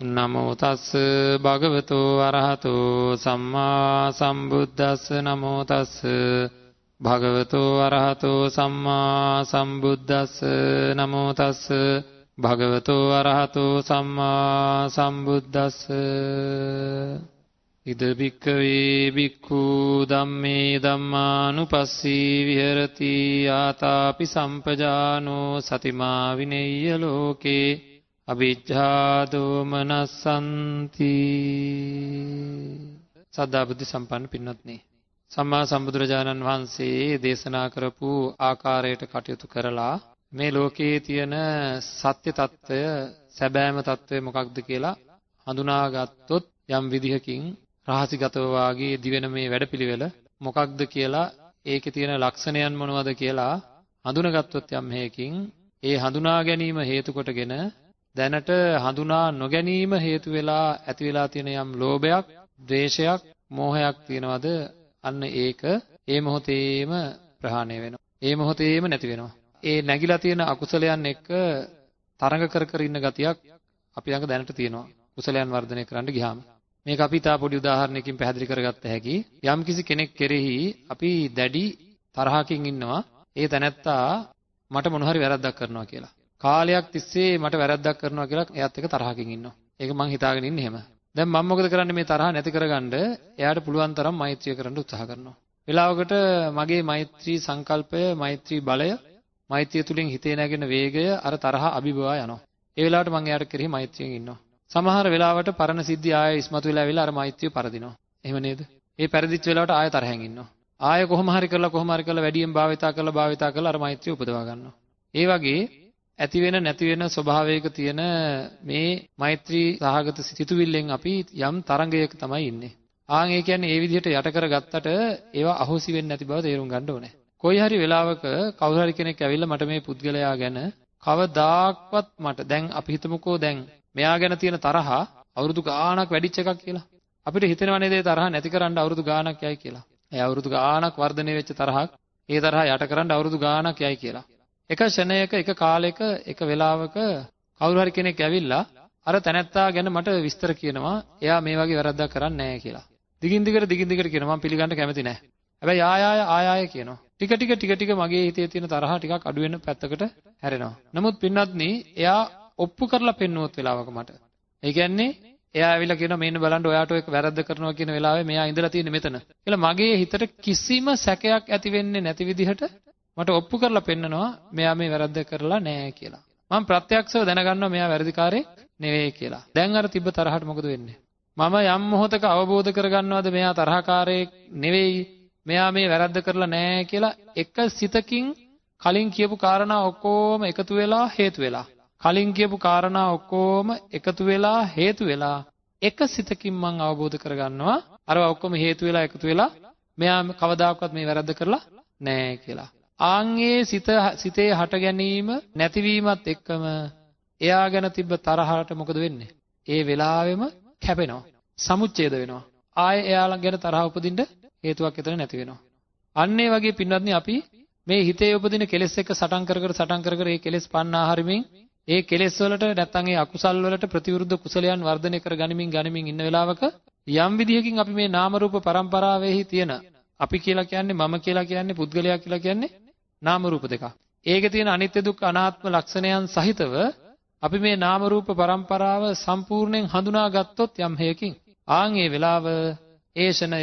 නමෝ තස් භගවතෝ අරහතෝ සම්මා සම්බුද්දස්ස. නමෝ තස් භගවතෝ අරහතෝ සම්මා සම්බුද්දස්ස. නමෝ තස් භගවතෝ අරහතෝ සම්මා සම්බුද්දස්ස. ඉද බික්කවේ බික්ඛු ධම්මේ ධම්මානුපස්සී විහෙරති. ආතාපි සම්පජානෝ සතිමා විනෙය්‍ය ලෝකේ. අවිජ්ජාදෝමනස්සන්ති සද්ධා බුද්ධ සම්පන්න පින්වත්නි සම්මා සම්බුදුරජාණන් වහන්සේ දේශනා කරපු ආකාරයට කටයුතු කරලා මේ ලෝකයේ තියෙන සත්‍ය తত্ত্বය සැබෑම తত্ত্বය මොකක්ද කියලා හඳුනාගත්තොත් යම් විදිහකින් රහසිගතව වාගේ දිවෙන මේ වැඩපිළිවෙල මොකක්ද කියලා ඒකේ තියෙන ලක්ෂණයන් මොනවද කියලා හඳුනාගත්තොත් යම් හේකින් ඒ හඳුනා ගැනීම හේතු කොටගෙන දැනට හඳුනා නොගැනීම හේතු වෙලා ඇති වෙලා තියෙන යම් ලෝභයක්, ද්වේෂයක්, මෝහයක් තියෙනවද? අන්න ඒක ඒ මොහොතේම ප්‍රහාණය වෙනවා. ඒ මොහොතේම නැති වෙනවා. ඒ නැగిලා තියෙන අකුසලයන් එක්ක තරඟ කර කර ඉන්න ගතියක් අපි ළඟ දැනට තියෙනවා. කුසලයන් වර්ධනය කරන්න ගියාම. මේක අපි තා පොඩි උදාහරණයකින් පැහැදිලි කරගත්ත හැකි. යම්කිසි කෙනෙක් කෙරෙහි අපි දැඩි තරහකින් ඉන්නවා. ඒ තැනැත්තා මට මොන හරි වැරද්දක් කරනවා කියලා. කාලයක් තිස්සේ මට වැරද්දක් කරනවා කියලා එයාත් එක්ක තරහකින් ඉන්නවා. ඒක මං හිතාගෙන ඉන්නේ එහෙම. දැන් මම මොකද කරන්නේ මේ තරහ නැති කරගන්න? එයාට පුළුවන් තරම් මෛත්‍රිය කරන්න උත්සාහ කරනවා. වෙලාවකට මගේ මෛත්‍රී සංකල්පය, මෛත්‍රී බලය, මෛත්‍රිය තුලින් හිතේ නැගෙන වේගය අර තරහ අභිභවා යනවා. ඒ වෙලාවට මං එයාට කෙරෙහි මෛත්‍රියෙන් ඉන්නවා. සමහර වෙලාවට පරණ සිද්ධි ආයෙ ඉස්මතු වෙලා ඇවිල්ලා අර මෛත්‍රිය පරදිනවා. එහෙම නේද? ඒ පරදිච්ච වෙලාවට ආයෙ තරහෙන් ඉන්නවා. ආයෙ කොහොම හරි කරලා කොහොම හරි කරලා වැඩියෙන් භාවිතා කරලා භාවිතා කරලා අර මෛත්‍රිය උපදවා ගන්නවා. ඒ වගේ ඇති වෙන නැති වෙන ස්වභාවයක තියෙන මේ මෛත්‍රී සහගත සිතුවිල්ලෙන් අපි යම් තරංගයක තමයි ඉන්නේ. ආන් ඒ කියන්නේ ඒ විදිහට යට කරගත්තට ඒවා අහෝසි වෙන්නේ නැති බව තේරුම් ගන්න ඕනේ. කොයි හරි වෙලාවක කවුරු හරි කෙනෙක් ඇවිල්ලා මට මේ පුද්ගලයා ගැන කවදාක්වත් මට දැන් අපි හිතමුකෝ දැන් මෙයා ගැන තියෙන තරහ අවුරුදු ගාණක් වැඩිච්ච එකක් කියලා. අපිට හිතෙනව නේද ඒ තරහ නැති කරන්න අවුරුදු ගාණක් යයි කියලා. ඒ අවුරුදු ගාණක් වර්ධනය වෙච්ච තරහක් ඒ තරහ යට කරන්න අවුරුදු ගාණක් යයි කියලා. එක ෂණයක එක කාලයක එක වෙලාවක කවුරු හරි කෙනෙක් ඇවිල්ලා අර තැනැත්තා ගැන මට විස්තර කියනවා එයා මේ වගේ වැරද්දක් කරන්නේ නැහැ කියලා. දිගින් දිගට දිගින් දිගට කියනවා මම පිළිගන්න කැමති නැහැ. හැබැයි ආය ආය ආය ආය කියනවා. ටික ටික ටික ටික මගේ හිතේ තියෙන තරහ ටිකක් අඩු වෙන පැත්තකට හැරෙනවා. නමුත් පින්වත්නි එයා ඔප්පු කරලා පෙන්නුවොත් වෙලාවක මට. ඒ කියන්නේ එයා ඇවිල්ලා කියනවා මේන්න බලන්න ඔයාට ඔය වැරද්ද කරනවා කියන වෙලාවේ මෙයා ඉඳලා තියෙන්නේ මෙතන. කියලා මගේ හිතට කිසිම සැකයක් ඇති වෙන්නේ නැති විදිහට මට ඔප්පු කරලා පෙන්නනවා මෙයා මේ වැරද්ද කරලා නෑ කියලා. මම ප්‍රත්‍යක්ෂව දැනගන්නවා මෙයා වැරදිකාරයෙක් නෙවෙයි කියලා. දැන් අර තිබ්බ තරහට මොකද වෙන්නේ? මම යම් මොහොතක අවබෝධ කරගන්නවද මෙයා තරහකාරයෙක් නෙවෙයි මෙයා මේ වැරද්ද කරලා නෑ කියලා එක සිතකින් කලින් කියපු කාරණා ඔක්කොම එකතු වෙලා හේතු වෙලා කලින් කියපු කාරණා ඔක්කොම එකතු වෙලා හේතු වෙලා එක සිතකින් මම අවබෝධ කරගන්නවා අර ඔක්කොම හේතු වෙලා එකතු වෙලා මෙයා කවදාකවත් මේ වැරද්ද කරලා නෑ කියලා. ආන්ගේ සිත සිතේ හට ගැනීම නැතිවීමත් එක්කම එයා ගැන තිබ්බ තරහට මොකද වෙන්නේ? ඒ වෙලාවෙම කැපෙනවා. සමුච්ඡේද වෙනවා. ආයේ එයාලා ගැන තරහ උපදින්න හේතුවක් එතන නැති වෙනවා. අන්න ඒ වගේ පින්වත්නි අපි මේ හිතේ උපදින කෙලෙස් එක්ක සටන් කර කර සටන් කර කර ඒ කෙලෙස් පන්නා හරිමින් ඒ කෙලෙස් වලට නැත්තම් ඒ අකුසල් වලට ප්‍රතිවිරුද්ධ කුසලයන් වර්ධනය කර ගනිමින් ගනිමින් ඉන්න වෙලාවක යම් විදිහකින් අපි මේ නාම රූප પરම්පරාවෙහි තියෙන අපි කියලා කියන්නේ මම කියලා කියන්නේ පුද්ගලයා කියලා කියන්නේ නාම රූප දෙකක්. ඒකේ තියෙන අනිත්‍ය දුක්ඛ අනාත්ම ලක්ෂණයන් සහිතව අපි මේ නාම රූප પરම්පරාව සම්පූර්ණයෙන් හඳුනා ගත්තොත් යම් හේකින් ආන් ඒ වෙලාව ඒෂණය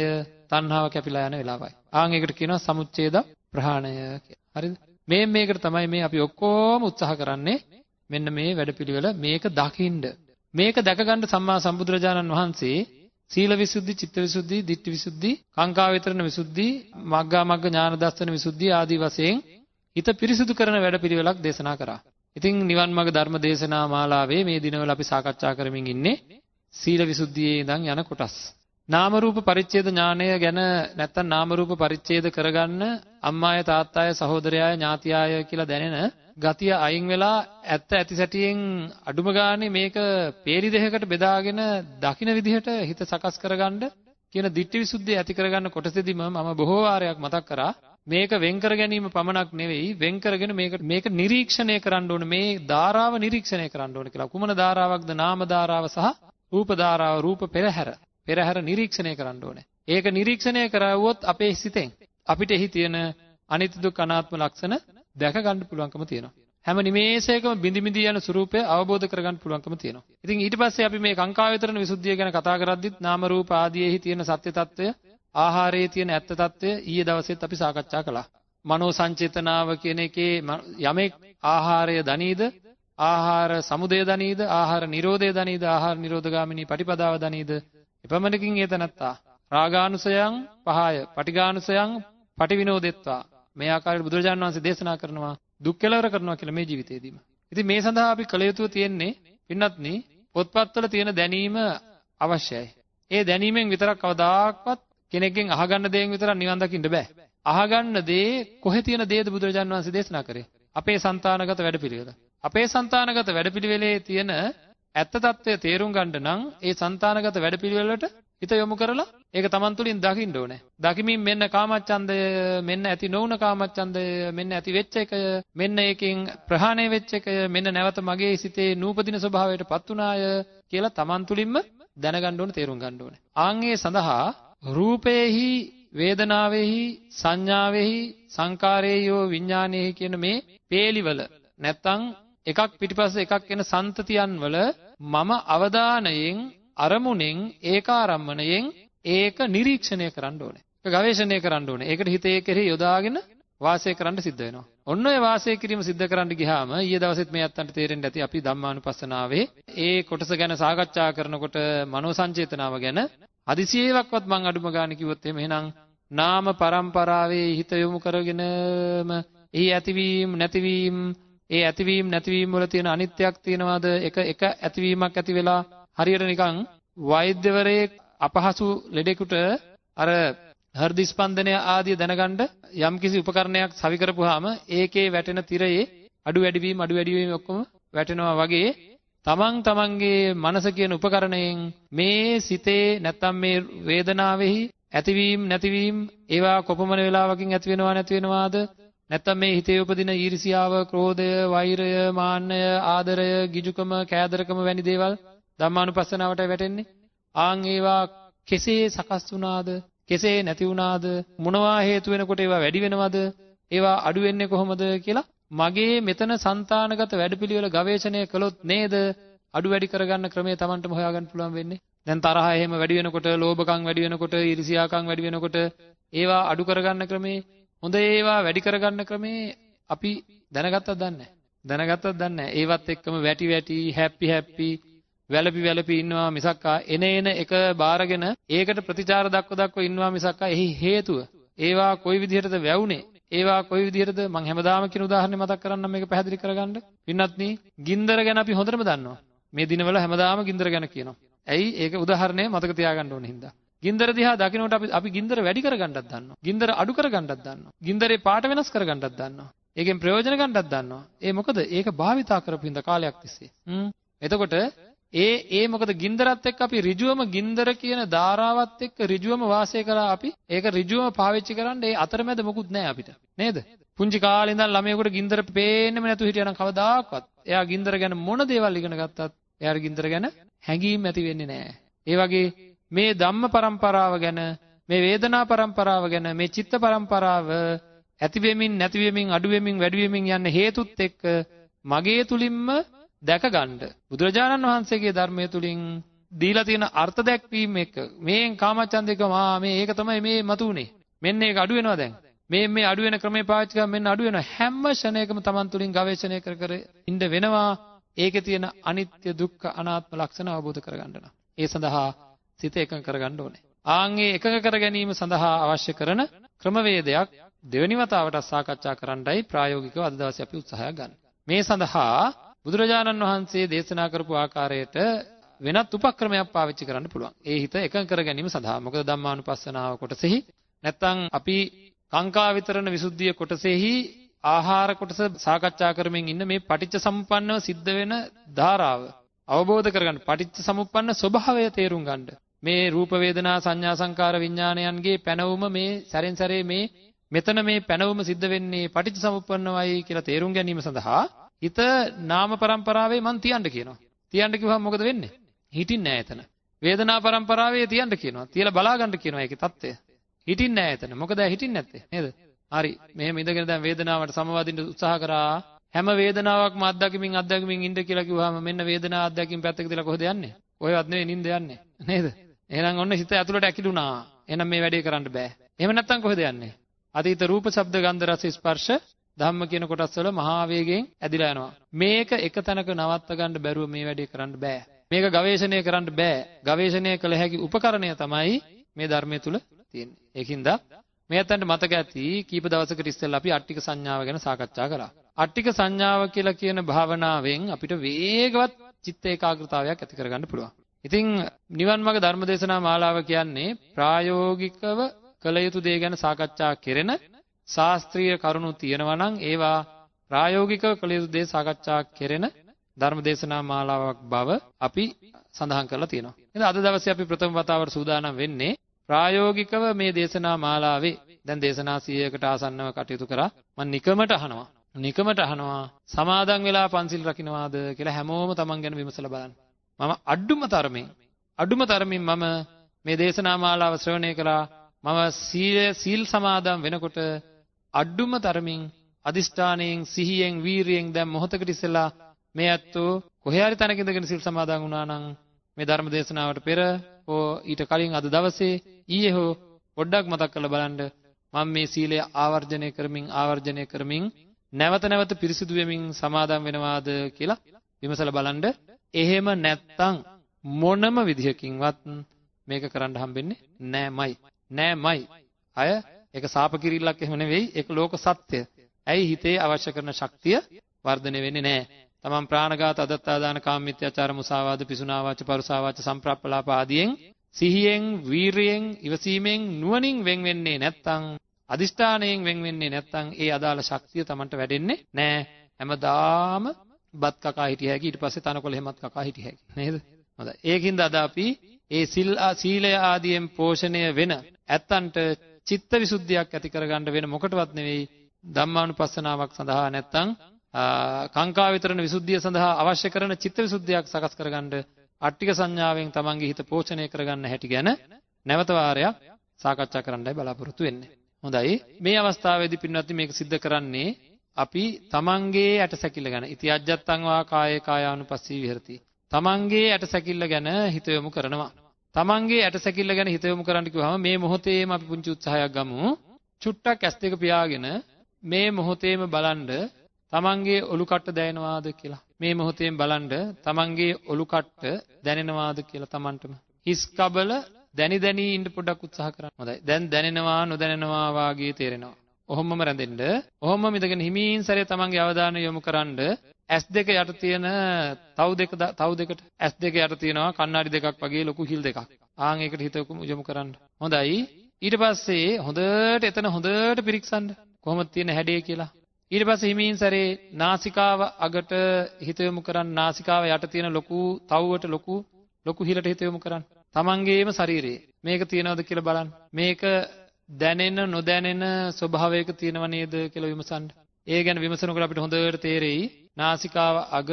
තණ්හාව කැපිලා යන වෙලාවයි. ආන් ඒකට කියනවා සමුච්ඡේද ප්‍රහාණය කියලා. හරිද? මේ මේකට තමයි මේ අපි ඔක්කොම උත්සාහ කරන්නේ මෙන්න මේ වැඩපිළිවෙල මේක දකින්න. මේක දැකගන්න සම්මා සම්බුදුරජාණන් වහන්සේ සීල විසුද්ධි, චිත්ත විසුද්ධි, ditthi විසුද්ධි, කාංකා වේතරණ විසුද්ධි, මග්ගා මග්ග ඥාන දර්ශන විසුද්ධි ආදී වශයෙන් හිත පිරිසිදු කරන වැඩපිළිවෙලක් දේශනා කරා. ඉතින් නිවන් මාර්ග ධර්ම දේශනා මාලාවේ මේ දිනවල අපි සාකච්ඡා කරමින් ඉන්නේ සීල විසුද්ධියේ ඉඳන් යන කොටස්. නාම රූප පරිච්ඡේද ඥානය ගැන නැත්තම් නාම රූප පරිච්ඡේද කරගන්න අම්මාය තාත්තාය සහෝදරයාය ඥාතියාය කියලා දැනෙන ගතිය අයින් වෙලා ඇත්ත ඇති සැටියෙන් අඩුම ගානේ මේක peeri දෙකකට බෙදාගෙන දකින්න විදිහට හිත සකස් කරගන්න කියන ditthi visuddhi ඇති කරගන්න කොටසෙදිම මම බොහෝ වාරයක් මතක් කරා. මේක වෙන් කර ගැනීම පමණක් නෙවෙයි වෙන් කරගෙන මේක මේක නිරීක්ෂණය කරන්න ඕනේ මේ ධාරාව නිරීක්ෂණය කරන්න ඕනේ කියලා. කුමන ධාරාවක්ද? නාම ධාරාව සහ රූප ධාරාව රූප පෙරහැර. පෙරහැර නිරීක්ෂණය කරන්න ඕනේ. ඒක නිරීක්ෂණය කරවුවොත් අපේ සිතෙන් අපිට එහි තියෙන අනිත්‍ය දුක් අනාත්ම ලක්ෂණ දැක ගන්න පුළුවන්කම තියෙනවා. හැම නිමේෂයකම බිඳි බිඳි යන ස්වરૂපය අවබෝධ කර ගන්න පුළුවන්කම තියෙනවා. ඉතින් ඊට පස්සේ අපි මේ කාංකාවිතරණ විසුද්ධිය ගැන කතා කරද්දිත් නාම රූප ආදීෙහි තියෙන සත්‍ය తত্ত্বය, ආහාරයේ තියෙන ඇත්ත తত্ত্বය ඊයේ දවසේත් අපි සාකච්ඡා කළා. මනෝ සංචේතනාව කියන එකේ යමෙක් ආහාරය දනීද ආහාර සමුදය දනීද ආහාර නිරෝධය දනීද ආහාර නිරෝධගාමිනී පටිපදාව දනීද එපමණකින් ඒ තනත්තා රාගානුසයන් පහය පටිගානුසයන් පටිවිනෝදෙත්වා මේ ආකාරයට බුදුරජාණන් වහන්සේ දේශනා කරනවා දුක් කෙලවර කරනවා කියලා මේ ජීවිතේදීම. ඉතින් මේ සඳහා අපි කළ යුතු තියෙන්නේ පින්වත්නි පොත්පත්වල තියෙන දැනීම අවශ්‍යයි. ඒ දැනීමෙන් විතරක් කවදාක්වත් කෙනෙක්ගෙන් අහගන්න දේෙන් විතරක් නිවන් දකින්න බෑ. අහගන්න දේ කොහේ තියෙන දේද බුදුරජාණන් වහන්සේ දේශනා කරේ? අපේ సంతානගත වැඩපිළිවෙල. අපේ సంతානගත වැඩපිළිවෙලේ තියෙන ඇත්ත తත්වය තේරුම් ගන්න නම් ඒ సంతානගත වැඩපිළිවෙලට හිත යොමු කරලා ඒක Taman තුලින් දකින්න ඕනේ. දකිමින් මෙන්න කාමච්ඡන්දය, මෙන්න ඇති නොවුන කාමච්ඡන්දය, මෙන්න ඇති වෙච්ච එකය, මෙන්න ඒකෙන් ප්‍රහාණය වෙච්ච එකය, මෙන්න නැවත මගේ සිතේ නූපදින ස්වභාවයටපත් උනාය කියලා Taman තුලින්ම දැනගන්න ඕනේ, තේරුම් ගන්න ඕනේ. ආන්ගේ සඳහා රූපේහි වේදනාවේහි සංඥාවේහි සංකාරේයෝ විඥානේහි කියන මේ පේලිවල නැත්තම් එකක් පිටිපස්ස එකක් එන සන්තතියන් වල මම අවධානයෙන් අරමුණෙන් ඒකාරම්මණයෙන් ඒක නිරීක්ෂණය කරන්න ඕනේ. ඒක ගවේෂණය කරන්න ඕනේ. ඒකට හිතේ කෙරෙහි යොදාගෙන වාසය කරන්න සිද්ධ වෙනවා. ඔන්න ඔය වාසය කිරීම සිද්ධ කරන්න ගියාම ඊයේ දවසෙත් මේ අත්තන්ට තේරෙන්න ඇති අපි ධම්මානුපස්සනාවේ ඒ කොටස ගැන සාකච්ඡා කරනකොට මනෝ සංචේතනාව ගැන හදිසියෙවක්වත් මං අඩුම ගාන කිව්වොත් එහෙම එහෙනම් නාම પરම්පරාවේ හිත යොමු කරගෙනම එහි ඇතිවීම නැතිවීම ඒ ඇතිවීම නැතිවීම වල තියෙන අනිත්‍යයක් තියෙනවාද එක එක ඇතිවීමක් ඇති වෙලා හරියට නිකන් වෛද්‍යවරයෙක් අපහසු ලෙඩෙකුට අර හෘද ස්පන්දනය ආදිය දැනගන්න යම්කිසි උපකරණයක් සවි කරපුවාම ඒකේ වැටෙන තිරයේ අඩු වැඩි වීම අඩු වැඩි වීම ඔක්කොම වැටෙනවා වගේ තමන් තමන්ගේ මනස කියන උපකරණයෙන් මේ සිතේ නැත්තම් මේ වේදනාවෙහි ඇතිවීම නැතිවීම ඒවා කොපමණ වේලාවකින් ඇති වෙනවා නැති වෙනවාද? නැත්තම් මේ හිතේ උපදින ඊර්ෂියාව, ක්‍රෝධය, වෛරය, මාන්නය, ආදරය, ගිජුකම, කෑදරකම වැනි දේවල් ධම්මානුපස්සනාවට වැටෙන්නේ. ආන් ඒවා කෙසේ සකස් වුණාද? කෙසේ නැති වුණාද? මොනවා හේතු වෙනකොට ඒවා වැඩි වෙනවද? ඒවා අඩු වෙන්නේ කොහොමද කියලා මගේ මෙතන సంతానගත වැඩපිළිවෙල ගවේෂණය කළොත් නේද අඩු වැඩි කරගන්න ක්‍රමය Tamanටම හොයාගන්න පුළුවන් වෙන්නේ. දැන් තරහ එහෙම වැඩි වෙනකොට, ලෝභකම් වැඩි වෙනකොට, ඊර්ෂියාකම් වැඩි වෙනකොට ඒවා අඩු කරගන්න ක්‍රමේ හොඳ ඒවා වැඩි කරගන්න ක්‍රමේ අපි දැනගත්තත් දන්නේ දැනගත්තත් දන්නේ ඒවත් එක්කම වැටි වැටි හැපි හැපි වැළපි වැළපි ඉන්නවා මිසක්කා එන එන එක බාරගෙන ඒකට ප්‍රතිචාර දක්ව දක්ව ඉන්නවා මිසක්කා එහි හේතුව ඒවා කොයි විදිහටද වැවුනේ ඒවා කොයි විදිහටද මම හැමදාම කියන උදාහරණය මතක් කරන්නම් මේක පැහැදිලි කරගන්න පින්නත්නි ගින්දර ගැන අපි හොඳටම දන්නවා මේ දිනවල හැමදාම ගින්දර ගැන කියනවා ඇයි ඒක උදාහරණය මතක තියාගන්න ඕනේ හින්දා ගින්දර දිහා දකිනකොට අපි අපි ගින්දර වැඩි කරගන්නත් දන්නවා. ගින්දර අඩු කරගන්නත් දන්නවා. ගින්දරේ පාට වෙනස් කරගන්නත් දන්නවා. ඒකෙන් ප්‍රයෝජන ගන්නත් දන්නවා. ඒ මොකද ඒක භාවිතා කරපු හින්දා කාලයක් තිස්සේ. හ්ම්. එතකොට ඒ ඒ මොකද ගින්දරත් එක්ක අපි ඍජුවම ගින්දර කියන ධාරාවත් එක්ක ඍජුවම වාසය කරා අපි. ඒක ඍජුවම පාවිච්චි කරන්න ඒ අතරමැද මොකුත් නැහැ අපිට. නේද? පුංචි කාලේ ඉඳන් ළමයෙකුට ගින්දර පේන්නෙම නැතුව හිටියනම් කවදාකවත් එයා ගින්දර ගැන මොන දේවල් ඉගෙන ගත්තත් එයාට ගින්දර ගැන හැඟීම් ඇති වෙන්නේ නැහැ. ඒ වගේ මේ ධම්ම પરම්පරාව ගැන මේ වේදනා પરම්පරාව ගැන මේ චිත්ත પરම්පරාව ඇති වෙමින් නැති වෙමින් අඩු වෙමින් වැඩි වෙමින් යන හේතුත් එක්ක මගේ තුලින්ම දැක ගන්න බුදුරජාණන් වහන්සේගේ ධර්මයේ තුලින් දීලා තියෙන අර්ථ දැක්වීම එක. මේෙන් කාමචන්දේක මා මේ ඒක තමයි මේ මතුනේ මෙන්න ඒක අඩු වෙනවා දැන්. මේ මේ අඩු වෙන ක්‍රමේ පාවිච්චි කරා මෙන්න අඩු වෙනවා. හැම ෂණයකම Taman තුලින් ගවේෂණය කර කර ඉන්න වෙනවා. ඒකේ තියෙන අනිත්‍ය දුක්ඛ අනාත්ම ලක්ෂණ අවබෝධ කරගන්න ඒ සඳහා සිත එකඟ කරගන්න ඕනේ. ආන්ගේ එකඟ කර ගැනීම සඳහා අවශ්‍ය කරන ක්‍රමවේදයක් දෙවෙනි වතාවට සාකච්ඡා කරන්නයි ප්‍රායෝගිකව අද දවසේ අපි උත්සාහය ගන්න. මේ සඳහා බුදුරජාණන් වහන්සේ දේශනා කරපු ආකාරයට වෙනත් උපක්‍රමයක් පාවිච්චි කරන්න පුළුවන්. ඒ හිත එකඟ කර ගැනීම සඳහා. මොකද ධම්මානුපස්සනාව කොටසෙහි නැත්තම් අපි කාංකා විතරණ විසුද්ධිය කොටසෙහි ආහාර කොටස සාකච්ඡා කරමින් ඉන්න මේ පටිච්ච සමුප්පන්නව සිද්ධ වෙන ධාරාව අවබෝධ කරගන්න පටිච්ච සමුප්පන්න ස්වභාවය තේරුම් ගන්න. මේ රූප වේදනා සංඥා සංකාර විඥානයන්ගේ පැනවුම මේ සැරෙන් සැරේ මේ මෙතන මේ පැනවුම සිද්ධ වෙන්නේ පටිච්ච සමුප්පන්නවයි කියලා තේරුම් ගැනීම සඳහා හිත නාම પરම්පරාවේ මං තියන්න කියනවා. තියන්න කිව්වම මොකද වෙන්නේ? හිටින්නේ නැහැ එතන. වේදනා પરම්පරාවේ තියන්න කියනවා. තියලා බලා ගන්න කියනවා ඒකේ தත්ත්වය. හිටින්නේ නැහැ එතන. මොකද හිටින්නේ නැත්තේ නේද? හරි. මෙහෙම ඉඳගෙන දැන් වේදනාවට සමවදින්න උත්සාහ කරා. හැම වේදනාවක්ම අත්දැකීමින් අත්දැකීමින් ඉන්න කියලා කිව්වම මෙන්න වේදනාව අත්දැකීම් පැත්තක දාලා කොහෙද යන්නේ? ඔයවත් නෙවෙයි නින්ද යන්නේ. නේද? එහෙනම් ඔන්න හිත ඇතුළට ඇකිලුණා. එහෙනම් මේ වැඩේ කරන්න බෑ. එහෙම නැත්තම් කොහෙද යන්නේ? අතීත රූප, ශබ්ද, ගන්ධ, රස, ස්පර්ශ ධම්ම කියන කොටස් වල මහා වේගයෙන් ඇදිලා යනවා. මේක එක තැනක නවත්ත ගන්න බැරුව මේ වැඩේ කරන්න බෑ. මේක ගවේෂණය කරන්න බෑ. ගවේෂණය කළ හැකි උපකරණය තමයි මේ ධර්මයේ තුල තියෙන්නේ. ඒකින්ද මේ අතන්ට මතක ඇති කීප දවසකට ඉස්සෙල්ලා අපි අට්ටික සංඥාව ගැන සාකච්ඡා කළා. අට්ටික සංඥාව කියලා කියන භාවනාවෙන් අපිට වේගවත් චිත්ත ඒකාග්‍රතාවයක් ඇති කරගන්න පුළුවන්. ඉතින් නිවන් මාර්ග ධර්මදේශනා මාලාව කියන්නේ ප්‍රායෝගිකව කළ යුතු දේ ගැන සාකච්ඡා කෙරෙන ශාස්ත්‍රීය කරුණු තියෙනවා නම් ඒවා ප්‍රායෝගිකව කළ යුතු දේ සාකච්ඡා කෙරෙන ධර්මදේශනා මාලාවක් බව අපි සඳහන් කරලා තියෙනවා. එහෙනම් අද දවසේ අපි ප්‍රථම වතාවට සූදානම් වෙන්නේ ප්‍රායෝගිකව මේ දේශනා මාලාවේ දැන් දේශනා 100කට ආසන්නව කටයුතු කරා මම නිකමට අහනවා. නිකමට අහනවා සමාදන් වෙලා පන්සිල් රකින්නවාද කියලා හැමෝම Taman ගැන විමසලා බලන්න. මම අඩුම තරමින් අඩුම තරමින් මම මේ දේශනා මාලාව ශ්‍රවණය කළා. මම සීල සීල් සමාදන් වෙනකොට අඩුම තරමින් අදිෂ්ඨානයෙන් සිහියෙන් වීරියෙන් දැන් මොහොතකට ඉස්සෙල්ලා මේ ඇත්තෝ කොහේ හරි තැනක ඉඳගෙන සිල් සමාදන් වුණා නම් මේ ධර්ම දේශනාවට පෙර හෝ ඊට කලින් අද දවසේ ඊයේ හෝ පොඩ්ඩක් මතක් කරලා බලන්න. මම මේ සීලය ආවර්ජනය කරමින් ආවර්ජනය කරමින් නැවත නැවත පිරිසිදු වෙමින් සමාදන් වෙනවාද කියලා විමසලා බලන්න. එහෙම නැත්තම් මොනම විදිහකින්වත් මේක කරන්න හම්බෙන්නේ නෑමයි. නෑමයි. අය ඒක සාප කිරිල්ලක් එහෙම නෙවෙයි ඒක ලෝක සත්‍ය. ඇයි හිතේ අවශ්‍ය කරන ශක්තිය වර්ධනය වෙන්නේ නෑ තමන් ප්‍රාණඝාත අදත්තාදාන කාමමිත්‍යාචාර මුසාවාද පිසුනාවාච පරුසාවාච සම්ප්‍රප්පලාප ආදියෙන් සිහියෙන් වීරියෙන් ඉවසීමෙන් නුවණින් වෙන් වෙන්නේ නැත්නම් අදිෂ්ඨානයෙන් වෙන් වෙන්නේ නැත්නම් ඒ අදාළ ශක්තිය තමන්ට වැඩෙන්නේ නැහැ. හැමදාම බත් කකා හිටිය හැකි. ඊට පස්සේ තනකොළ හැමත් කකා හිටිය හැකි. නේද? හොඳයි. ඒකින්ද අද අපි ඒ සීලය ආදියෙන් පෝෂණය වෙන ඇත්තන්ට චිත්ත විසුද්ධියක් ඇති කරගන්න වෙන මොකටවත් නෙවෙයි ධම්මානුපස්සනාවක් සඳහා නැත්තම් කාංකා විතරණ විසුද්ධිය සඳහා අවශ්‍ය කරන චිත්ත විසුද්ධියක් සකස් කරගන්න අට්ටික සංඥාවෙන් තමන්ගේ හිත පෝෂණය කරගන්න හැටි ගැන නැවත වාරයක් සාකච්ඡා කරන්නයි බලාපොරොත්තු වෙන්නේ. හොඳයි. මේ අවස්ථාවේදී පින්වත්නි මේක සිද්ධ කරන්නේ අපි තමන්ගේ ඇටසැකිල්ල ගැන ඉතිඅජ්ජත්තං වා කායේ කායානුපස්සී විහෙරති. තමන්ගේ ඇටසැකිල්ල ගැන හිත යොමු කරනවා. තමන්ගේ ඇටසැකිල්ල ගැන හිත යොමු කරන්න කිව්වම මේ මොහොතේම අපි පුංචි උත්සාහයක් ගමු. චුට්ටක් ඇස් දෙක පියාගෙන මේ මොහොතේම බලන්ඩ තමන්ගේ ඔලු කට්ට දැනෙනවාද කියලා. මේ මොහොතේම බලන්න තමන්ගේ ඔලු කට්ට දැනෙනවාද කියලා තමන්ටම. හිස් කබල දැනි දැනි ඉන්න පොඩ්ඩක් උත්සාහ කරන්න. හොඳයි. දැන් දැනෙනවා නොදැනෙනවා වාගේ තේරෙනවා. ඔහොමම රැඳෙන්න. ඔහොමම ඉඳගෙන හිමීන් සැරේ තමන්ගේ අවධානය යොමු කරන්න S2 යට තියෙන තව් දෙක තව් දෙකට S2 යට තියෙනවා කණ්ණාඩි දෙකක් වගේ ලොකු හිල් දෙකක්. ආන් ඒකට හිත යොමු කරන්න. හොඳයි. ඊට පස්සේ හොඳට එතන හොඳට පිරික්සන්න. කොහොමද තියෙන හැඩය කියලා. ඊට පස්සේ හිමින් සැරේ නාසිකාව අගට හිත යොමු කරන් නාසිකාව යට තියෙන ලොකු තව්වට ලොකු ලොකු හිලට හිත යොමු කරන් තමන්ගේම ශරීරයේ මේක තියනවද කියලා බලන්න මේක දැනෙන නොදැනෙන ස්වභාවයක තියෙනව නේද කියලා විමසන්න ඒ ගැන විමසනකොට අපිට හොඳට තේරෙයි නාසිකාව අග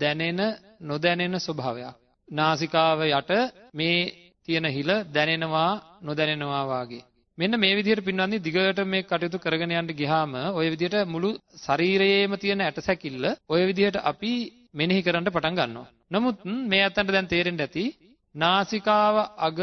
දැනෙන නොදැනෙන ස්වභාවයක් නාසිකාව යට මේ තියෙන හිල දැනෙනවා නොදැනෙනවා වාගේ මෙන්න මේ විදිහට පින්වත්නි දිගට මේ කටයුතු කරගෙන යන්න ගියාම ওই විදිහට මුළු ශරීරයේම තියෙන ඇටසැකිල්ල ওই විදිහට අපි මෙනෙහි කරන්න පටන් ගන්නවා. නමුත් මේ අතන්ට දැන් තේරෙන්න ඇති නාසිකාව අග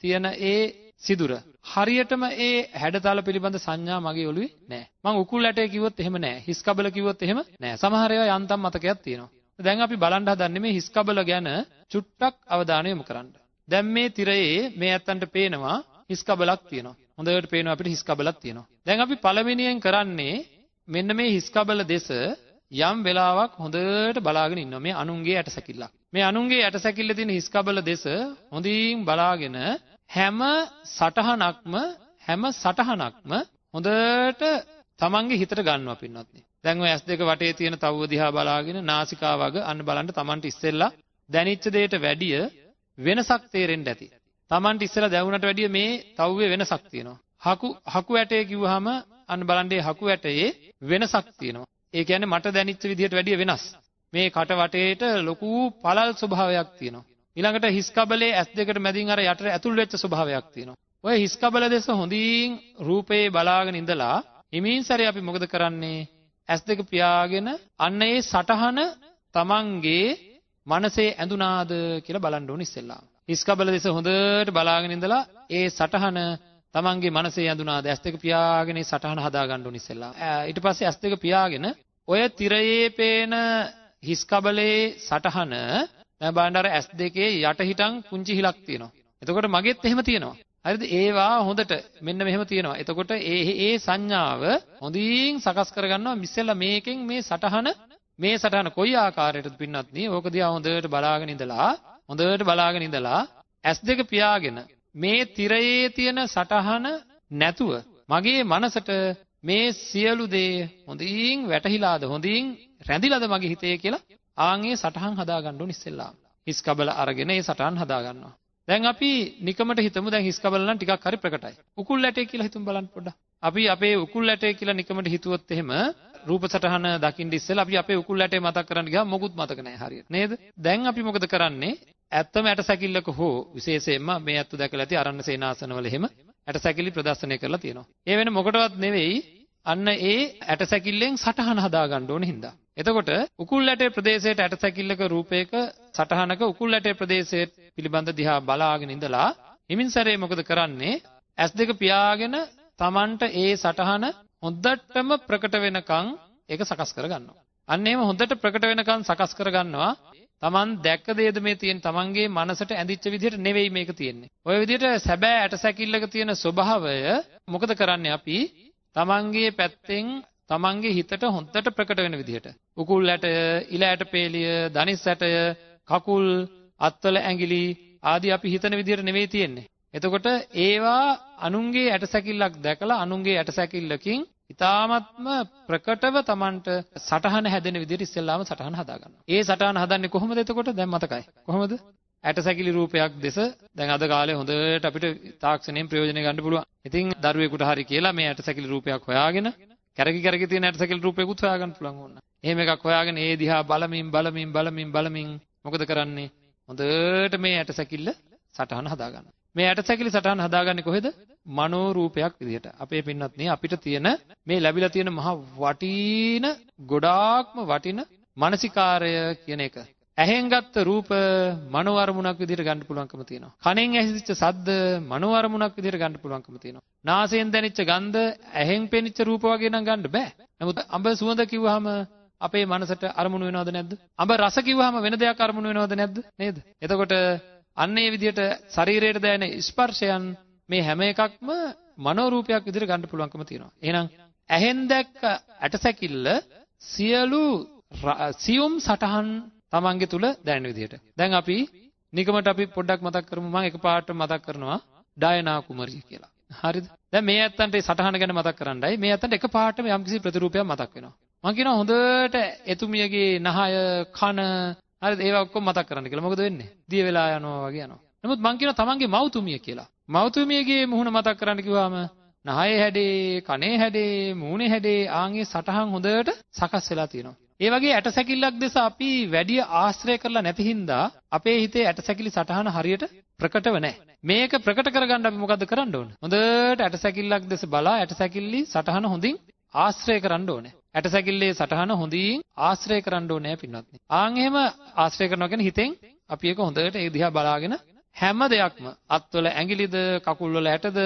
තියෙන ඒ සිදුර හරියටම ඒ හැඩතල පිළිබඳ සංඥා මගේ ඔළුවේ නැහැ. මං උකුල් ඇටේ කිව්වොත් එහෙම නැහැ. හිස් කබල කිව්වොත් එහෙම නැහැ. සමහර ඒවා යන්තම් මතකයක් තියෙනවා. දැන් අපි බලන්න හදන්නේ මේ හිස් කබල ගැන චුට්ටක් අවධානය යොමු කරන්න. දැන් මේ තිරයේ මේ ඇත්තන්ට පේනවා හිස් කබලක් තියෙනවා. හොඳට පේනවා අපිට හිස් කබලක් තියෙනවා. දැන් අපි පළවෙනියෙන් කරන්නේ මෙන්න මේ හිස් කබල දෙස යම් වෙලාවක් හොඳට බලාගෙන ඉන්නවා. මේ අනුන්ගේ ඇටසැකිල්ලක්. මේ අනුන්ගේ ඇටසැකිල්ල තියෙන හිස්කබල දෙස හොඳින් බලාගෙන හැම සටහනක්ම හැම සටහනක්ම හොඳට තමන්ගේ හිතට ගන්නවා පින්වත්නි. දැන් ඔය S2 වටේ තියෙන තව්ව දිහා බලාගෙන නාසිකාව වග අන්න බලන්න තමන්ට ඉස්සෙල්ලා දැනිච්ච දෙයට වැඩිය වෙනසක් තේරෙන්න ඇති. තමන්ට ඉස්සෙල්ලා දැවුනට වැඩිය මේ තව්වේ වෙනසක් තියෙනවා. හකු හකු ඇටේ කිව්වහම අන්න බලන්නේ හකු ඇටයේ වෙනසක් තියෙනවා. ඒ කියන්නේ මට දැනිච්ච විදිහට වැඩිය වෙනස්. මේ කට වටේට ලොකු පළල් ස්වභාවයක් තියෙනවා. ඊළඟට හිස් කබලේ ඇස් දෙකට මැදින් අර යටට ඇතුල් වෙච්ච ස්වභාවයක් තියෙනවා. ඔය හිස් කබල දෙස හොඳින් රූපේ බලාගෙන ඉඳලා හිමින් සැරේ අපි මොකද කරන්නේ? ඇස් දෙක පියාගෙන අන්න ඒ සටහන තමන්ගේ මනසේ ඇඳුනාද කියලා බලන්න ඕනේ ඉස්සෙල්ලා. හිස් කබල දෙස හොඳට බලාගෙන ඉඳලා ඒ සටහන තමන්ගේ මනසේ ඇඳුනාද ඇස් දෙක පියාගෙන ඒ සටහන හදා ගන්න ඕනේ ඉස්සෙල්ලා. ඊට පස්සේ ඇස් දෙක පියාගෙන ඔය තිරයේ පේන හිස් කබලේ සටහන දැන් බලන්න අර ඇස් දෙකේ යට හිටන් පුංචි හිලක් තියෙනවා. එතකොට මගෙත් එහෙම තියෙනවා. හරිද? ඒවා හොඳට මෙන්න මෙහෙම තියෙනවා. එතකොට ඒ ඒ සංඥාව හොඳින් සකස් කරගන්නවා ඉස්සෙල්ලා මේකෙන් මේ සටහන මේ සටහන කොයි ආකාරයටද පින්නත් නේ? ඕක දිහා හොඳට බලාගෙන ඉඳලා හොඳට බලාගෙන ඉඳලා ඇස් දෙක පියාගෙන මේ තිරයේ තියෙන සටහන නැතුව මගේ මනසට මේ සියලු දේ හොඳින් වැටහිලාද හොඳින් රැඳිලාද මගේ හිතේ කියලා ආන්ගේ සටහන් හදා ගන්න ඕන ඉස්සෙල්ලා. හිස් කබල අරගෙන ඒ සටහන් හදා ගන්නවා. දැන් අපි නිකමට හිතමු දැන් හිස් කබල නම් ටිකක් හරි ප්‍රකටයි. උකුල් ඇටේ කියලා හිතමු බලන්න පොඩ්ඩක්. අපි අපේ උකුල් ඇටේ කියලා නිකමට හිතුවොත් එහෙම රූප සටහන දකින්න ඉස්සෙල්ලා අපි අපේ උකුල් ඇටේ මතක් කරන්න ගියාම මොකුත් මතක නැහැ හරියට. නේද? දැන් අපි මොකද කරන්නේ? ඇත්තම ඇට සැකිල්ලක හෝ විශේෂයෙන්ම මේ ඇත්තු දැකලා ඇති අරණ සේනාසනවල එහෙම ඇට සැකිලි ප්‍රදර්ශනය කරලා තියෙනවා. ඒ වෙන මොකටවත් නෙවෙයි අන්න ඒ ඇට සැකිල්ලෙන් සටහන හදා ගන්න ඕන හින්දා. එතකොට උකුල් ඇටේ ප්‍රදේශයට ඇට සැකිල්ලක රූපයක සටහනක උකුල් ඇටේ ප්‍රදේශයේ පිළිබඳ දිහා බලාගෙන ඉඳලා හිමින් සැරේ මොකද කරන්නේ? ඇස් දෙක පියාගෙන Tamanට ඒ සටහන හොඳටම ප්‍රකට වෙනකන් ඒක සකස් කර ගන්නවා. අන්න එහෙම හොඳට ප්‍රකට වෙනකන් සකස් කර ගන්නවා. Taman දැක්ක දේද මේ තියෙන Tamanගේ මනසට ඇඳිච්ච විදිහට නෙවෙයි මේක තියෙන්නේ. ඔය විදිහට සැබෑ ඇටසැකිල්ලක තියෙන ස්වභාවය මොකද කරන්නේ අපි? Tamanගේ පැත්තෙන් Tamanගේ හිතට හොඳට ප්‍රකට වෙන විදිහට. උකුල් ඇටය, ඉල ඇට පේලිය, දනිස් ඇටය, කකුල්, අත්වල ඇඟිලි ආදී අපි හිතන විදිහට නෙවෙයි තියෙන්නේ. එතකොට ඒවා අනුන්ගේ ඇටසැකිල්ලක් දැකලා අනුන්ගේ ඇටසැකිල්ලකින් ඊ타මත්ම ප්‍රකටව Tamanට සටහන හැදෙන විදිහට ඉස්සෙල්ලාම සටහන හදා ගන්නවා. ඒ සටහන හදන්නේ කොහොමද එතකොට? දැන් මතකයි. කොහොමද? ඇටසැකිලි රූපයක් දෙස දැන් අද කාලේ හොඳට අපිට තාක්ෂණයෙන් ප්‍රයෝජන ගන්න පුළුවන්. ඉතින් දරුවෙකුට හරි කියලා මේ ඇටසැකිලි රූපයක් හොයාගෙන කැරකි කැරකි තියෙන ඇටසැකිලි රූපයකුත් හොයාගන්න පුළුවන් ඕන. එහෙම එකක් හොයාගෙන ඒ දිහා බලමින් බලමින් බලමින් බලමින් මොකද කරන්නේ? හොඳට මේ ඇටසැකිල්ල සටහන හදා ගන්නවා. මේ ඇටසැකිලි සටහන් හදාගන්නේ කොහෙද? මනෝ රූපයක් විදිහට. අපේ පින්නත් නේ අපිට තියෙන මේ ලැබිලා තියෙන මහ වටින ගොඩාක්ම වටින මානසිකාරය කියන එක. ඇහෙන් ගත්ත රූප මනෝ අරමුණක් විදිහට ගන්න පුළුවන්කම තියෙනවා. කනෙන් ඇහිච්ච සද්ද මනෝ අරමුණක් විදිහට ගන්න පුළුවන්කම තියෙනවා. නාසයෙන් දැනෙච්ච ගන්ධ ඇහෙන් පෙනිච්ච රූප වගේ නම් ගන්න බෑ. නමුත් අඹ සුවඳ කිව්වහම අපේ මනසට අරමුණු වෙනවද නැද්ද? අඹ රස කිව්වහම වෙන දෙයක් අරමුණු වෙනවද නැද්ද? නේද? එතකොට අන්න ඒ විදිහට ශරීරයට දැනෙන ස්පර්ශයන් මේ හැම එකක්ම මනෝරූපයක් විදිහට ගන්න පුළුවන්කම තියෙනවා. එහෙනම් ඇහෙන් දැක්ක ඇටසැකිල්ල සියලු සියුම් සටහන් තමන්ගේ තුල දැනෙන විදිහට. දැන් අපි නිකමට අපි පොඩ්ඩක් මතක් කරමු මම එකපාරට මතක් කරනවා ඩයනා කුමරිය කියලා. හරිද? දැන් මේ ඇත්තන්ට සටහන ගැන මතක් කරන්නයි මේ ඇත්තන්ට එකපාරටම යම්කිසි ප්‍රතිරූපයක් මතක් වෙනවා. මම කියනවා හොඳට එතුමියගේ නහය කන හරිද? ඒවා ඔක්කොම මතක් කරන්න කියලා. මොකද වෙන්නේ? දිය වෙලා යනවා වගේ යනවා. නමුත් මං කියනවා තමන්ගේ මව්තුමිය කියලා. මව්තුමියගේ මුහුණ මතක් කරන්න කිව්වම නහයේ හැඩේ, කනේ හැඩේ, මූණේ හැඩේ ආන්ගේ සටහන් හොඳට සකස් වෙලා තියෙනවා. ඒ වගේ ඇටසැකිල්ලක් දෙස අපි වැඩි ආශ්‍රය කරලා නැති හින්දා අපේ හිතේ ඇටසැකිලි සටහන හරියට ප්‍රකටව නැහැ. මේක ප්‍රකට කරගන්න අපි මොකද්ද කරන්න ඕන? හොඳට ඇටසැකිල්ලක් දෙස බලා ඇටසැකිල්ලි සටහන හොඳින් ආශ්‍රය කරන්න ඕනේ. ඇටසැකිල්ලේ සටහන හොඳින් ආශ්‍රය කරන්න ඕනේ පින්වත්නි. ආන් එහෙම ආශ්‍රය කරනවා කියන්නේ හිතෙන් අපි ඒක හොඳට ඒ දිහා බලාගෙන හැම දෙයක්ම අත්වල ඇඟිලිද කකුල්වල ඇටද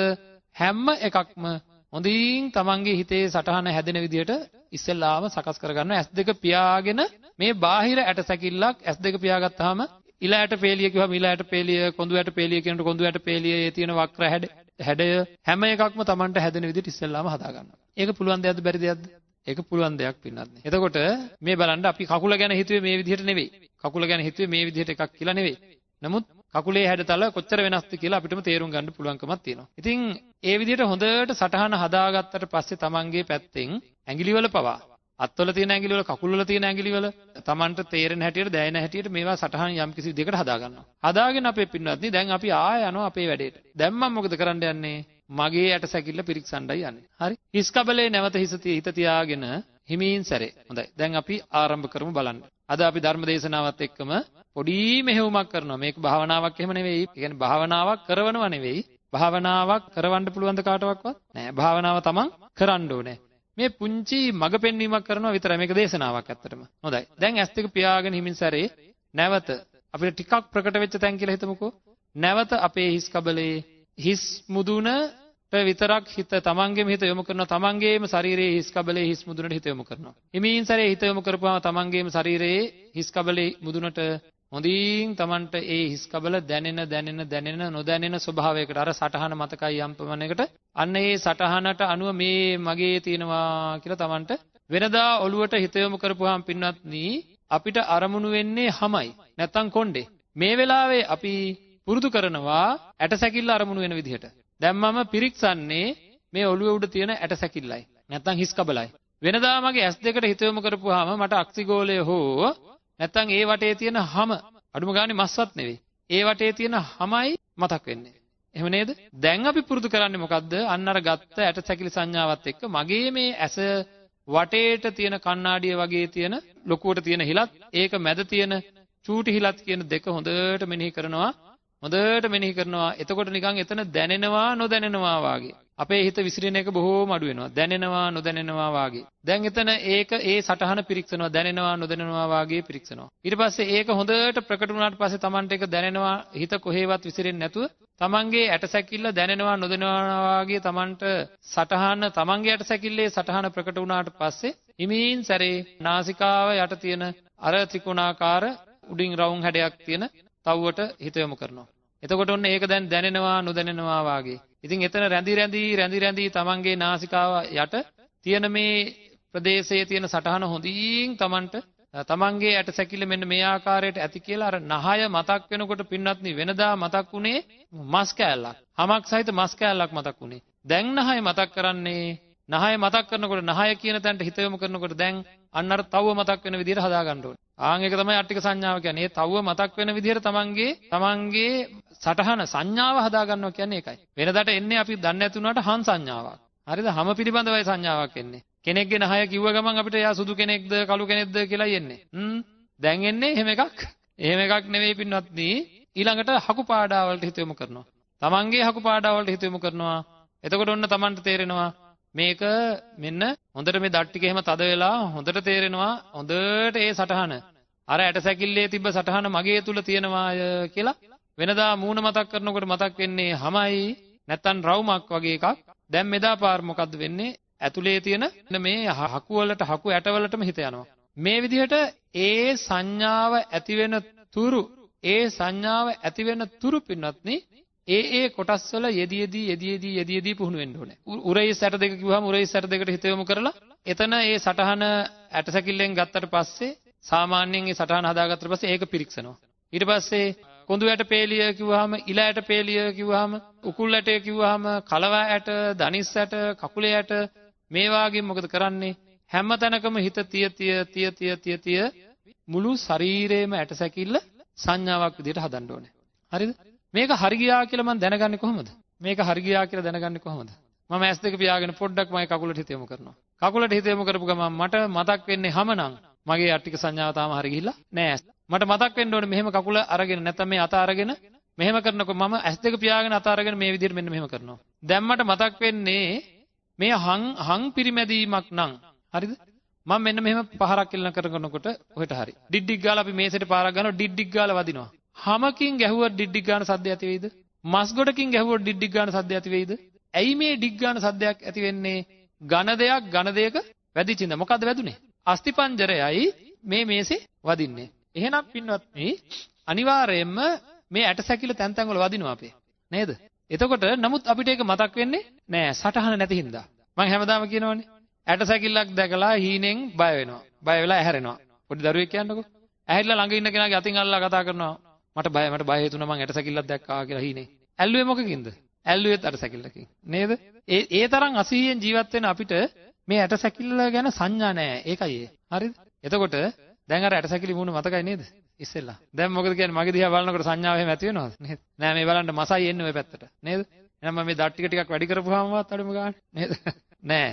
හැම එකක්ම හොඳින් තමන්ගේ හිතේ සටහන හැදෙන විදිහට ඉස්සෙල්ලාම සකස් කරගන්න ඇස් දෙක පියාගෙන මේ බාහිර ඇටසැකිල්ලක් ඇස් දෙක පියාගත්තාම ඉල ඇට පේලිය කිව්වම ඉල ඇට පේලිය කොඳු ඇට පේලිය කියනකොට කොඳු ඇට පේලියේ තියෙන වක්‍ර හැඩ හැඩය හැම එකක්ම තමන්ට හැදෙන විදිහට ඉස්සෙල්ලාම හදා ගන්නවා. ඒක පුළුවන් දෙයක්ද බැරි දෙයක්ද? ඒක පුළුවන් දෙයක් පින්නත් එතකොට මේ බලන්න අපි කකුල ගැන හිතුවේ මේ විදිහට නෙවෙයි. කකුල ගැන හිතුවේ මේ විදිහට එකක් කියලා නෙවෙයි. නමුත් කකුලේ හැඩතල කොච්චර වෙනස්ද කියලා අපිටම තේරුම් ගන්න පුළුවන්කමක් තියෙනවා. ඉතින් ඒ විදිහට හොඳට සටහන හදාගත්තට පස්සේ Tamanගේ පැත්තෙන් ඇඟිලිවල පවා අත්වල තියෙන ඇඟිලිවල කකුල්වල තියෙන ඇඟිලිවල Tamanට තේරෙන හැටියට දැනෙන හැටියට මේවා සටහන් යම් කිසි විදිහකට හදා ගන්නවා. හදාගෙන අපේ පින්වත්නි දැන් අපි ආය යනවා අපේ වැඩේට. දැන් මම මොකද කරන්න යන්නේ? මගේ ඇට සැකිල්ල පිරික්සන්නයි යන්නේ. හරි. හිස් කබලේ නැවත හිස හිත තියාගෙන හිමින් සැරේ. හොඳයි. දැන් අපි ආරම්භ කරමු බලන්න. අද අපි ධර්ම දේශනාවත් එක්කම පොඩි මෙහෙයුමක් කරනවා. මේක භාවනාවක් එහෙම නෙවෙයි. ඒ කියන්නේ භාවනාවක් කරවනව නෙවෙයි. භාවනාවක් කරවන්න පුළුවන් ද කාටවත්? නෑ. භාවනාව තමන් කරන්න ඕනේ. මේ පුංචි මඟ පෙන්වීමක් කරනවා විතරයි. මේක දේශනාවක් ඇත්තටම. හොඳයි. දැන් ඇස් දෙක පියාගෙන හිමින් සැරේ නැවත අපිට ටිකක් ප්‍රකට වෙච්ච තැන් කියලා හිතමුකෝ. නැවත අපේ හිස් කබලේ හිස් මුදුනට විතරක් හිත තමන්ගේම හිත යොමු කරනවා. තමන්ගේම ශරීරයේ හිස් කබලේ හිස් මුදුනට හිත යොමු කරනවා. හිමින් සැරේ හිත යොමු කරපුවාම තමන්ගේම ශරීරයේ හිස් කබලේ මුදුනට හොඳින් Tamanට ඒ හිස් කබල දැනෙන දැනෙන දැනෙන නොදැනෙන ස්වභාවයකට අර සටහන මතකයි යම් පමණයකට අන්න ඒ සටහනට අනුව මේ මගේ තියෙනවා කියලා Tamanට වෙනදා ඔළුවට හිත යොමු කරපුවාම පින්වත්නි අපිට අරමුණු වෙන්නේ හැමයි. නැත්තම් කොණ්ඩේ. මේ වෙලාවේ අපි පුරුදු කරනවා ඇටසැකිල්ල අරමුණු වෙන විදිහට. දැන් මම පිරික්සන්නේ මේ ඔළුවේ උඩ තියෙන ඇටසැකිල්ලයි නැත්තම් හිස් කබලයි වෙනදා මගේ ඇස් දෙකට හිත යොමු කරපුවාම මට අක්සිගෝලය හෝ නැත්තම් ඒ වටේ තියෙන හැම අඩුම ගානේ මස්වත් නෙවෙයි. ඒ වටේ තියෙන හැමයි මතක් වෙන්නේ. එහෙම නේද? දැන් අපි පුරුදු කරන්නේ මොකද්ද? අන්න අර ගත්ත ඇටසැකිලි සංඥාවත් එක්ක මගේ මේ ඇස වටේට තියෙන කණ්ණාඩිය වගේ තියෙන ලොකුවට තියෙන හිලත් ඒක මැද තියෙන චූටි හිලත් කියන දෙක හොඳට මෙනෙහි කරනවා හොඳට මෙනෙහි කරනවා එතකොට නිකන් එතන දැනෙනවා නොදැනෙනවා වාගේ අපේ හිත විසිරෙන එක බොහෝම අඩු වෙනවා. දැනෙනවා නොදැනෙනවා වාගේ. දැන් එතන ඒක ඒ සටහන පිරික්සනවා දැනෙනවා නොදැනෙනවා වාගේ පිරික්සනවා. ඊට පස්සේ ඒක හොඳට ප්‍රකට වුණාට පස්සේ Tamanට ඒක දැනෙනවා හිත කොහෙවත් විසිරෙන්නේ නැතුව Tamanගේ ඇටසැකිල්ල දැනෙනවා නොදැනෙනවා වාගේ Tamanට සටහන Tamanගේ ඇටසැකිල්ලේ සටහන ප්‍රකට වුණාට පස්සේ හිමින් සැරේ නාසිකාව යට තියෙන අර ත්‍රිකෝණාකාර උඩින් රවුම් හැඩයක් තියෙන තව්වට හිත යොමු කරනවා. එතකොට ඔන්න ඒක දැන් දැනෙනවා නොදැනෙනවා වාගේ ඉතින් එතන රැඳි රැඳි රැඳි රැඳි තමන්ගේ නාසිකාව යට තියෙන මේ ප්‍රදේශයේ තියෙන සටහන හොඳින් තමන්ට තමන්ගේ ඇට සැකිල්ල මෙන්න මේ ආකාරයට ඇති කියලා අර නහය මතක් වෙනකොට පින්නත්නි වෙනදා මතක් වුණේ මස් කෑල්ලක්. හමක් සහිත මස් කෑල්ලක් මතක් වුණේ. දැන් නහය මතක් කරන්නේ නහය මතක් කරනකොට නහය කියන තැනට හිත යොමු කරනකොට දැන් අන්න අර තව්ව මතක් වෙන විදිහට හදා ගන්න ඕනේ. ආන් ඒක තමයි අට්ටික සංඥාව කියන්නේ. ඒ තව්ව මතක් වෙන විදිහට තමන්ගේ තමන්ගේ සටහන සංඥාව හදා ගන්නවා කියන්නේ ඒකයි. වෙනදාට එන්නේ අපි දන්නේ නැති වුණාට හන් සංඥාවක්. හරිද? හැම පිළිබඳවයි සංඥාවක් එන්නේ. කෙනෙක්ගේ නහය කිව්ව ගමන් අපිට එයා සුදු කෙනෙක්ද කළු කෙනෙක්ද කියලා යන්නේ. හ්ම්. දැන් එන්නේ එහෙම එකක්. එහෙම එකක් නෙවෙයි පින්වත්නි. ඊළඟට හකු පාඩා වලට හිත යොමු කරනවා. තමන්ගේ හකු පාඩා වලට හිත යොමු කරනවා. එතකොට ඔන්න තමන්ට තේරෙනවා මේක මෙන්න හොඳට මේ දත් ටික එහෙම තද වෙලා හොඳට තේරෙනවා හොඳට ඒ සටහන අර ඇටසැකිල්ලේ තිබ්බ සටහන මගේ තුල තියෙනවාය කියලා වෙනදා මූණ මතක් කරනකොට මතක් වෙන්නේ හැමයි නැත්තම් රවුමක් වගේ එකක්. දැන් මෙදා පාර මොකද්ද වෙන්නේ? ඇතුලේ තියෙන මේ හකු වලට හකු ඇට වලටම හිත යනවා. මේ විදිහට ඒ සංඥාව ඇති වෙන තුරු ඒ සංඥාව ඇති වෙන තුරු පින්වත්නි ඒ ඒ කොටස් වල යෙදියේදී යෙදියේදී යෙදියේදී පුහුණු වෙන්න ඕනේ. උරේ සැට දෙක කිව්වහම උරේ සැට දෙකට හිත යොමු කරලා එතන ඒ සටහන ඇටසැකිල්ලෙන් ගත්තට පස්සේ සාමාන්‍යයෙන් ඒ සටහන හදාගත්තට පස්සේ ඒක පිරික්සනවා. ඊට පස්සේ කොඳු ඇට පේලිය කිව්වහම ඉල ඇට පේලිය කිව්වහම උකුල් ඇටය කිව්වහම කලවා ඇට දනිස් ඇට කකුලේ ඇට මේ වාගේ මොකද කරන්නේ හැම තැනකම හිත තිය තිය තිය තිය තිය තිය මුළු ශරීරේම ඇට සැකිල්ල සංඥාවක් විදිහට හදන්න ඕනේ හරිද මේක හරි ගියා කියලා මම දැනගන්නේ කොහොමද මේක හරි ගියා කියලා දැනගන්නේ කොහොමද මම ඇස් දෙක පියාගෙන පොඩ්ඩක් මගේ කකුලට හිත යොමු කරනවා කකුලට හිත යොමු කරපු ගමන් මට මතක් වෙන්නේ හැමනම් මගේ අට්ටික සංඥාව තාම හරි ගිහිල්ලා නෑ මට මතක් වෙන්න ඕනේ මෙහෙම කකුල අරගෙන නැත්නම් මේ අත අරගෙන මෙහෙම කරනකොට මම ඇස් දෙක පියාගෙන අත අරගෙන මේ විදිහට මෙන්න මෙහෙම කරනවා. දැන් මට මතක් වෙන්නේ මේ හං හං පිරිමැදීමක් නම් හරිද? මම මෙන්න මෙහෙම පහරක් කෙල්ලන කරනකොට ඔහෙට හරි. ඩිඩ්ඩික් ගාලා අපි මේසෙට පාරක් ගන්නවා ඩිඩ්ඩික් ගාලා වදිනවා. හමකින් ගැහුවත් ඩිඩ්ඩික් ගාන සද්ද ඇති වෙයිද? මස් ගොඩකින් ගැහුවොත් ඩිඩ්ඩික් ගාන සද්ද ඇති වෙයිද? ඇයි මේ ඩිග් ගාන සද්දයක් ඇති වෙන්නේ? ඝන දෙයක් ඝන දෙයක වැදිච්චින්ද? මොකද්ද වැදුනේ? අස්තිපංජරයයි මේ මේසේ වදින්නේ. එහෙනම් පින්වත්නි අනිවාර්යයෙන්ම මේ ඇටසැකිල්ල තැන් තැන් වල වදිනවා අපේ. නේද? එතකොට නමුත් අපිට ඒක මතක් වෙන්නේ නෑ සටහන නැති හින්දා. මම හැමදාම කියනවනේ ඇට සැකිල්ලක් දැකලා හීනෙන් බය වෙනවා. බය වෙලා ඇහැරෙනවා. පොඩි දරුවෙක් කියන්නකෝ. ඇහැරිලා ළඟ ඉන්න කෙනාගේ අතින් අල්ලලා කතා කරනවා. මට බය මට බය හිතුණා මං ඇට සැකිල්ලක් දැක්කා කියලා හීනේ. ඇල්ලුවේ මොකකින්ද? ඇල්ලුවෙත් අට සැකිල්ලකින්. නේද? ඒ ඒ තරම් අසීයෙන් ජීවත් වෙන අපිට මේ ඇට සැකිල්ල ගැන සංඥා නැහැ. ඒකයි ඒ. හරිද? එතකොට දැන් අර ඇට සැකිලි වුණ මතකයි නේද? ඉස්සෙල්ලා. දැන් මොකද කියන්නේ මගේ දිහා බලනකොට සංඥාව එහෙම ඇති වෙනවද? නේද? නෑ මේ බලන්න මසයි එන්නේ ඔය පැත්තට. නේද? එහෙනම් මම මේ දත් ටික ටිකක් වැඩි කරපුවාමවත් අඩුම ගන්න. නේද? නෑ.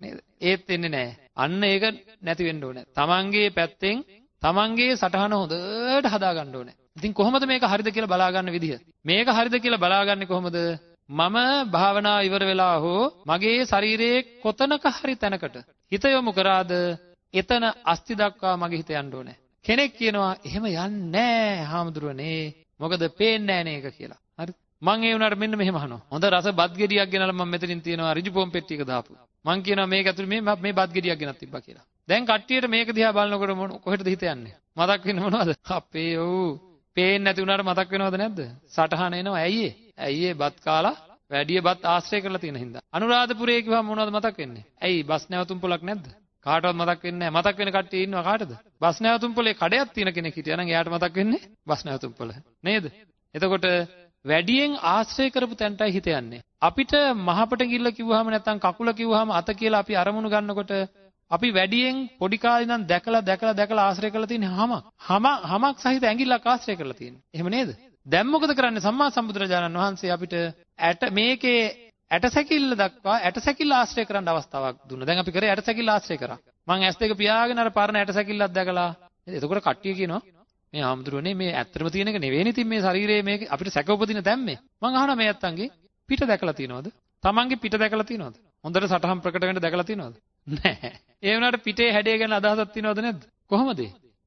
නේද? ඒත් වෙන්නේ නෑ. අන්න ඒක නැති වෙන්න ඕනේ. තමන්ගේ පැත්තෙන් තමන්ගේ සටහන හොඳට හදා ගන්න ඕනේ. ඉතින් කොහොමද මේක හරිද කියලා බලා ගන්න විදිහ? මේක හරිද කියලා බලාගන්නේ කොහොමද? මම භාවනා ඉවර වෙලා හෝ මගේ ශරීරයේ කොතනක හරි තැනකට හිත යොමු කරාද එතන අස්ති දක්වා මගේ හිත යන්න ඕනේ. කෙනෙක් කියනවා එහෙම යන්නේ නැහැ හාමුදුරනේ. මොකද පේන්නේ නැහැ නේක කියලා. හරි. මං ඒ වුණාට මෙන්න මෙහෙම අහනවා. හොඳ රස බත් ගෙඩියක් ගෙනල්ලා මම මෙතනින් තියනවා ඍජු පොම් පෙට්ටි එක දාපු. මං කියනවා මේක ඇතුලේ මේ මේ බත් ගෙඩියක් ගෙනත් තිබ්බා කියලා. දැන් කට්ටියට මේක දිහා බලනකොට මොන කොහෙටද හිත යන්නේ? මතක් වෙන්නේ මොනවද? අපේ ඔව්. පේන්නේ නැති වුණාට මතක් වෙනවද නැද්ද? සටහන එනවා. ඇයි ඒ? ඇයි ඒ බත් කාලා වැඩිය බත් ආශ්‍රය කරලා තියෙන හින්දා. අනුරාධපුරයේ කිව්වම මොනවද මතක් වෙන්නේ? ඇයි බස් නැවතුම් පොලක් නැද්ද? කාටවත් මතක් වෙන්නේ නැහැ. මතක් වෙන කට්ටිය ඉන්නවා කාටද? බස් නැවතුම් පොලේ කඩයක් තියෙන කෙනෙක් හිටියා නම් එයාට මතක් වෙන්නේ බස් නැවතුම් පොල. නේද? එතකොට වැඩියෙන් ආශ්‍රය කරපු තැනටයි හිත යන්නේ. අපිට මහපට ගිල්ල කිව්වහම නැත්නම් කකුල කිව්වහම අත කියලා අපි අරමුණු ගන්නකොට අපි වැඩියෙන් පොඩි කාලේ ඉඳන් දැකලා දැකලා දැකලා ආශ්‍රය කරලා තියෙන හැම හැම හැමක් සහිත ඇඟිල්ලක් ආශ්‍රය කරලා තියෙන්නේ. එහෙම නේද? දැන් මොකද කරන්නේ සම්මා සම්බුදුරජාණන් වහන්සේ අපිට ඇට මේකේ ඇටසැකිල්ල දක්වා ඇටසැකිල්ල ආශ්‍රය කරන්න අවස්ථාවක් දුන්නා. දැන් අපි කරේ ඇටසැකිල්ල ආශ්‍රය කරා. මං ඇස් දෙක පියාගෙන අර පරණ ඇටසැකිල්ලක් දැකලා එතකොට කට්ටිය කියනවා මේ ආම්දුරනේ මේ ඇත්තම තියෙන එක නෙවෙයිනේ ඉතින් මේ ශරීරයේ මේ අපිට සැක උපදින තැන් මේ. මං අහනවා මේ ඇත්තන්ගේ පිට දැකලා තියෙනවද? Tamange පිට දැකලා තියෙනවද? හොඳට සටහන් ප්‍රකට වෙන්න දැකලා තියෙනවද? නැහැ. ඒ වුණාට පිටේ හැඩය ගැන අදහසක් තියෙනවද නැද්ද? කොහොමද?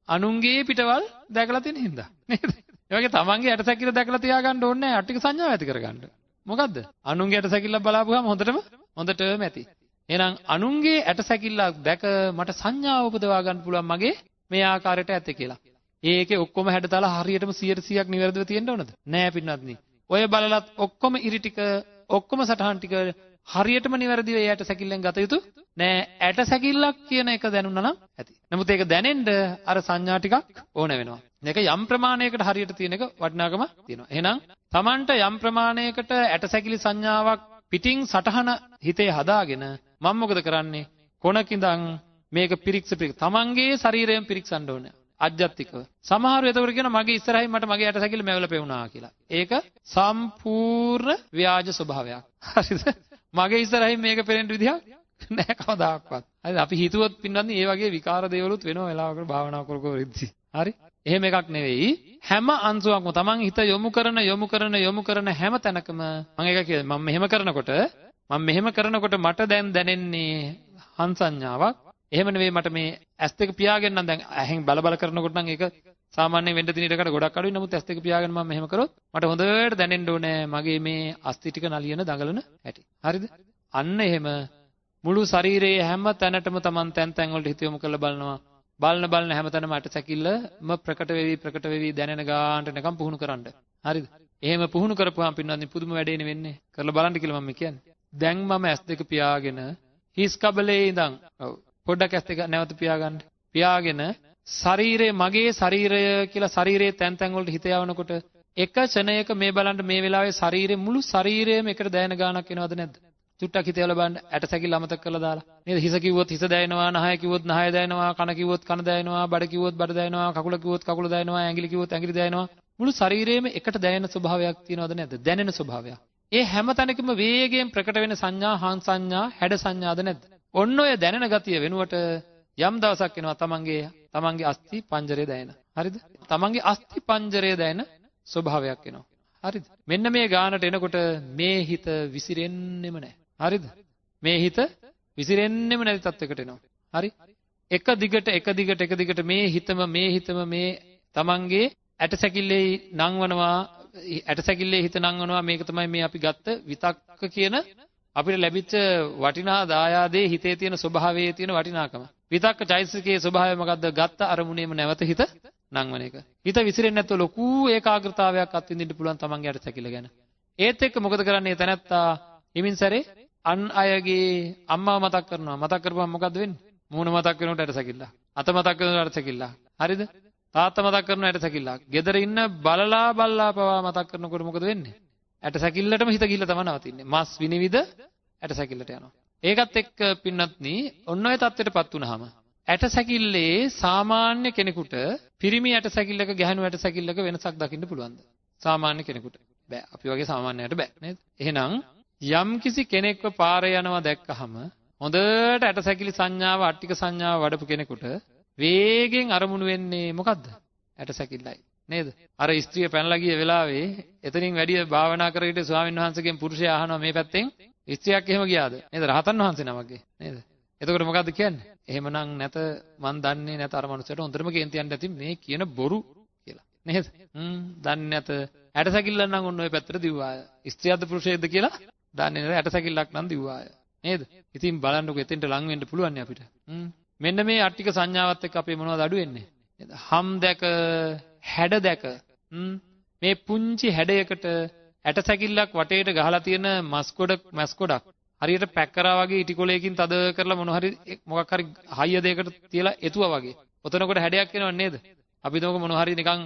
අනුන්ගේ පිටවල් දැකලා තියෙන හින්දා. නේද? ඒ වගේ තමන්ගේ ඇටසැකිල්ල දැකලා තියාගන්න ඕනේ නැහැ අට්ටික සංඥාව ඇති කරගන්න. මොකද්ද? අනුන්ගේ ඇටසැකිල්ල බලාපුවාම හොඳටම හොඳටම ඇති. එහෙනම් අනුන්ගේ ඇටසැකිල්ලක් දැක මට සංඥාව උපදවා ගන්න පුළුවන් මගේ මේ ආකාරයට ඇත්තේ කියලා. ඒකේ ඔක්කොම හැඩතල හරියටම 100%ක් නිවැරදිව තියෙන්න ඕනද? නෑ පින්වත්නි. ඔය බලලත් ඔක්කොම ඉරි ටික ඔක්කොම සටහන් ටික හරියටම නිවැරදිව ඒ ඇටසැකිල්ලෙන් ගත යුතු නෑ ඇටසැකිල්ලක් කියන එක දැනුණා නම් ඇති. නමුත් ඒක දැනෙන්න අර සංඥා ටිකක් ඕන වෙනවා. මේක යම් ප්‍රමාණයකට හරියට තියෙන එක වටිනාකම තියෙනවා. එහෙනම් Tamanට යම් ප්‍රමාණයකට ඇටසැකිලි සංඥාවක් පිටින් සටහන හිතේ හදාගෙන මම මොකද කරන්නේ? කොනකින්දන් මේක පිරික්ස පිරික්ස තමන්ගේ ශරීරයෙන් පිරික්සන්න ඕනේ. අජ්ජත්තිකව. සමහරව එතකොට කියන මගේ ඉස්සරහින් මට මගේ ඇටසැකිල්ල මැවල පෙවුනා කියලා. ඒක සම්පූර්ණ ව්‍යාජ ස්වභාවයක්. හරිද? මගේ ඉස්සරහින් මේක පෙනෙන්න විදිහක් නැහැ කවදාකවත්. හරිද? අපි හිතුවොත් පින්නන්නේ මේ වගේ විකාර දේවලුත් වෙනවා වෙලාවකට භාවනා කර කර ඉද්දි. හරි? එහෙම එකක් නෙවෙයි. හැම අංශුවක්ම Taman හිත යොමු කරන යොමු කරන යොමු කරන හැම තැනකම මම ඒක කියන්නේ මම මෙහෙම කරනකොට මම මෙහෙම කරනකොට මට දැන් දැනෙන්නේ හංසඤ්ඤාවක්. එහෙම නෙවෙයි මට මේ ඇස් දෙක පියාගෙන නම් දැන් ඇහෙන් බල බල කරනකොට නම් ඒක සාමාන්‍යයෙන් වෙන්න දින ඉඩකට ගොඩක් අඩුයි. නමුත් ඇස් දෙක පියාගෙන මම මෙහෙම කරොත් මට හොඳට දැනෙන්න ඕනේ මගේ මේ අස්ති ටික නලියන දඟලන හැටි. හරිද? අන්න එහෙම මුළු ශරීරයේ හැම තැනටම Taman තැන් තැන් වලට හිත යොමු කරලා බලනවා. බලන බලන හැමතැනම අටසැකිල්ලම ප්‍රකට වෙවි ප්‍රකට වෙවි දැනෙන ගානට නිකන් පුහුණු කරන්න. හරිද? එහෙම පුහුණු කරපුවාම පින්නන්නේ පුදුම වැඩේනේ වෙන්නේ. කරලා බලන්න කියලා මම කියන්නේ. දැන් මම S2 පියාගෙන හිස් කබලේ ඉඳන් ඔව් පොඩ්ඩක් S2 නැවත පියාගන්න. පියාගෙන ශරීරය මගේ ශරීරය කියලා ශරීරයේ තැන් තැන් වලට හිත යවනකොට එක ක්ෂණයක මේ බලන්න මේ වෙලාවේ ශරීරේ මුළු ශරීරයම එකට දැනෙන ගානක් එනවද නැද්ද? චුට්ටක් හිතේවල බලන්න ඇට සැකිල්ල අමතක කරලා දාලා. නේද? හිස කිව්වොත් හිස දැනෙනවා, නහය කිව්වොත් නහය දැනෙනවා, කන කිව්වොත් කන දැනෙනවා, බඩ කිව්වොත් බඩ දැනෙනවා, කකුල කිව්වොත් කකුල දැනෙනවා, ඇඟිලි කිව්වොත් ඇඟිලි දැනෙනවා. මුළු ශරීරයේම එකට දැනෙන ස්වභාවයක් තියෙනවද නැද්ද? දැනෙන ස්වභාවයක්. ඒ හැම තැනකම වේගයෙන් ප්‍රකට වෙන සංඥා, හාන් සංඥා, හැඩ සංඥාද නැද්ද? ඔන්න ඔය දැනෙන ගතිය වෙනුවට යම් දවසක් එනවා තමන්ගේ තමන්ගේ අස්ථි පංජරය දැනෙන. හරිද? තමන්ගේ අස්ථි පංජරය දැනෙන ස්වභාවයක් එනවා. හරිද? මෙන්න මේ ගානට එනකොට මේ හිත විසිරෙන්නෙම නැහැ. හරිද? මේ හිත විසිරෙන්නෙම නැති තත්යකට එනවා. හරි? එක දිගට එක දිගට එක දිගට මේ හිතම මේ හිතම මේ තමන්ගේ ඇටසැකිල්ලේ නංවනවා ඇටසැකිල්ලේ හිත නංවනවා මේක තමයි මේ අපි ගත්ත විතක්ක කියන අපිට ලැබිච්ච වටිනා දායාදේ හිතේ තියෙන ස්වභාවයේ තියෙන වටිනාකම. විතක්ක චෛතසිකයේ ස්වභාවය මොකද්ද? ගත්ත අරමුණේම නැවත හිත නංවන එක. හිත විසිරෙන්නේ නැතුව ලොකු ඒකාග්‍රතාවයක් අත්විඳින්න පුළුවන් තමන්ගේ ඇටසැකිල්ල ගැන. ඒත් එක්ක මොකද කරන්නේ තැනැත්තා හිමින් සැරේ අන් අයගේ අම්මා මතක් කරනවා. මතක් කරපුවම මොකද්ද වෙන්නේ? මූණ මතක් වෙනකොට ඇටසැකිල්ල. අත මතක් වෙනකොට ඇටසැකිල්ල. හරිද? තාත්තා මතක් කරනවා ඇටසැකිල්ල. ගෙදර ඉන්න බලලා බල්ලා පවා මතක් කරනකොට මොකද වෙන්නේ? ඇටසැකිල්ලටම හිත ගිහිල්ලා තමයි නවතින්නේ. මස් විනිවිද ඇටසැකිල්ලට යනවා. ඒකත් එක්ක පින්නත්නි ඔන්න ඔය தත්ත්වයටපත් වුනහම ඇටසැකිල්ලේ සාමාන්‍ය කෙනෙකුට පිරිමි ඇටසැකිල්ලක ගැහණු ඇටසැකිල්ලක වෙනසක් දකින්න පුළුවන්ද? සාමාන්‍ය කෙනෙකුට බෑ. අපි වගේ සාමාන්‍යයට බෑ නේද? එහෙනම් යම් කිසි කෙනෙක්ව පාරේ යනවා දැක්කහම හොඳට ඇටසැකිලි සංඥාව අට්ටික සංඥාව වඩපු කෙනෙකුට වේගෙන් අරමුණු වෙන්නේ මොකද්ද? ඇටසැකිල්ලයි. නේද? අර ස්ත්‍රිය පැනලා ගිය වෙලාවේ එතනින් වැඩි භාවනා කරගෙන ස්වාමීන් වහන්සේගෙන් පුරුෂයා අහනවා මේ පැත්තෙන් ස්ත්‍රියක් එහෙම ගියාද? නේද? රහතන් වහන්සේ නමක්ගේ. නේද? එතකොට මොකද්ද කියන්නේ? එහෙමනම් නැත මන් දන්නේ නැත අර මනුස්සයට හොඳටම කේන්ති යන්න ඇති මේ කියන බොරු කියලා. නේද? හ්ම් දන්නේ නැත. ඇටසැකිල්ලක් නම් ඔන්න ඔය පැත්තට දිව්වාය. ස්ත්‍රියක්ද පුරුෂයෙක්ද කියලා දන්නේ නැත. ඇටසැකිල්ලක් නම් දිව්වාය. නේද? ඉතින් බලන්නකො එතෙන්ට ලං වෙන්න පුළුවන් අපිට. හ්ම් මෙන්න මේ අට්ටික සංඥාවත් එක්ක අපේ මොනවද අඩු වෙන්නේ? නේද? හම් දැක, හැඩ දැක. හ්ම් මේ පුංචි හැඩයකට ඇටසැකිල්ලක් වටේට ගහලා තියෙන මස්කොඩ මස්කොඩක් හරියට පැක් කරා වගේ ඉටිකොලයකින් තද කරලා මොන හරි මොකක් හරි හයිය දෙයකට තියලා එතුවා වගේ. ඔතනකොට හැඩයක් එනව නේද? අපි දෝක මොන හරි නිකන්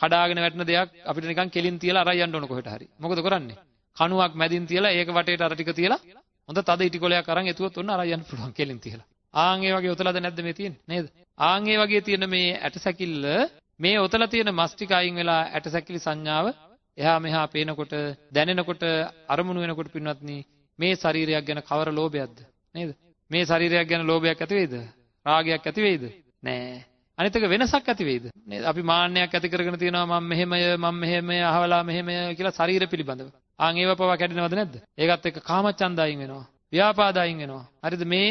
කඩාගෙන වැටෙන දෙයක් අපිට නිකන් කෙලින් තියලා අරයි යන්න ඕන කොහෙට හරි. මොකද කරන්නේ? කණුවක් මැදින් තියලා ඒක වටේට අර ටික තියලා හොඳ තද ඉටිකොලයක් අරන් එතුවොත් ඔන්න අරයි යන්න පුළුවන් කෙලින් තියලා. ආන් ඒ වගේ ඔතලද නැද්ද මේ තියෙන්නේ නේද? ආන් ඒ වගේ තියෙන මේ ඇටසැකිල්ල මේ ඔතල තියෙන මස් ටික අයින් වෙලා ඇටසැකිලි සංඥාව එහා මෙහා පේනකොට දැනෙනකොට අරමුණු වෙනකොට පින්වත්නි මේ ශරීරයක් ගැන කවර ලෝභයක්ද නේද? මේ ශරීරයක් ගැන ලෝභයක් ඇති වෙයිද? රාගයක් ඇති වෙයිද? නෑ. අනිත් එක වෙනසක් ඇති වෙයිද? නේද? අපි මාන්නයක් ඇති කරගෙන තියෙනවා මම මෙහෙමය මම මෙහෙමය අහවලා මෙහෙමය කියලා ශරීර පිළිබඳව. ආන් ඒව පවා කැඩෙනවද නැද්ද? ඒකත් එක්ක කාමචන්දයින් වෙනවා. ව්‍යාපාදයින් වෙනවා. හරිද මේ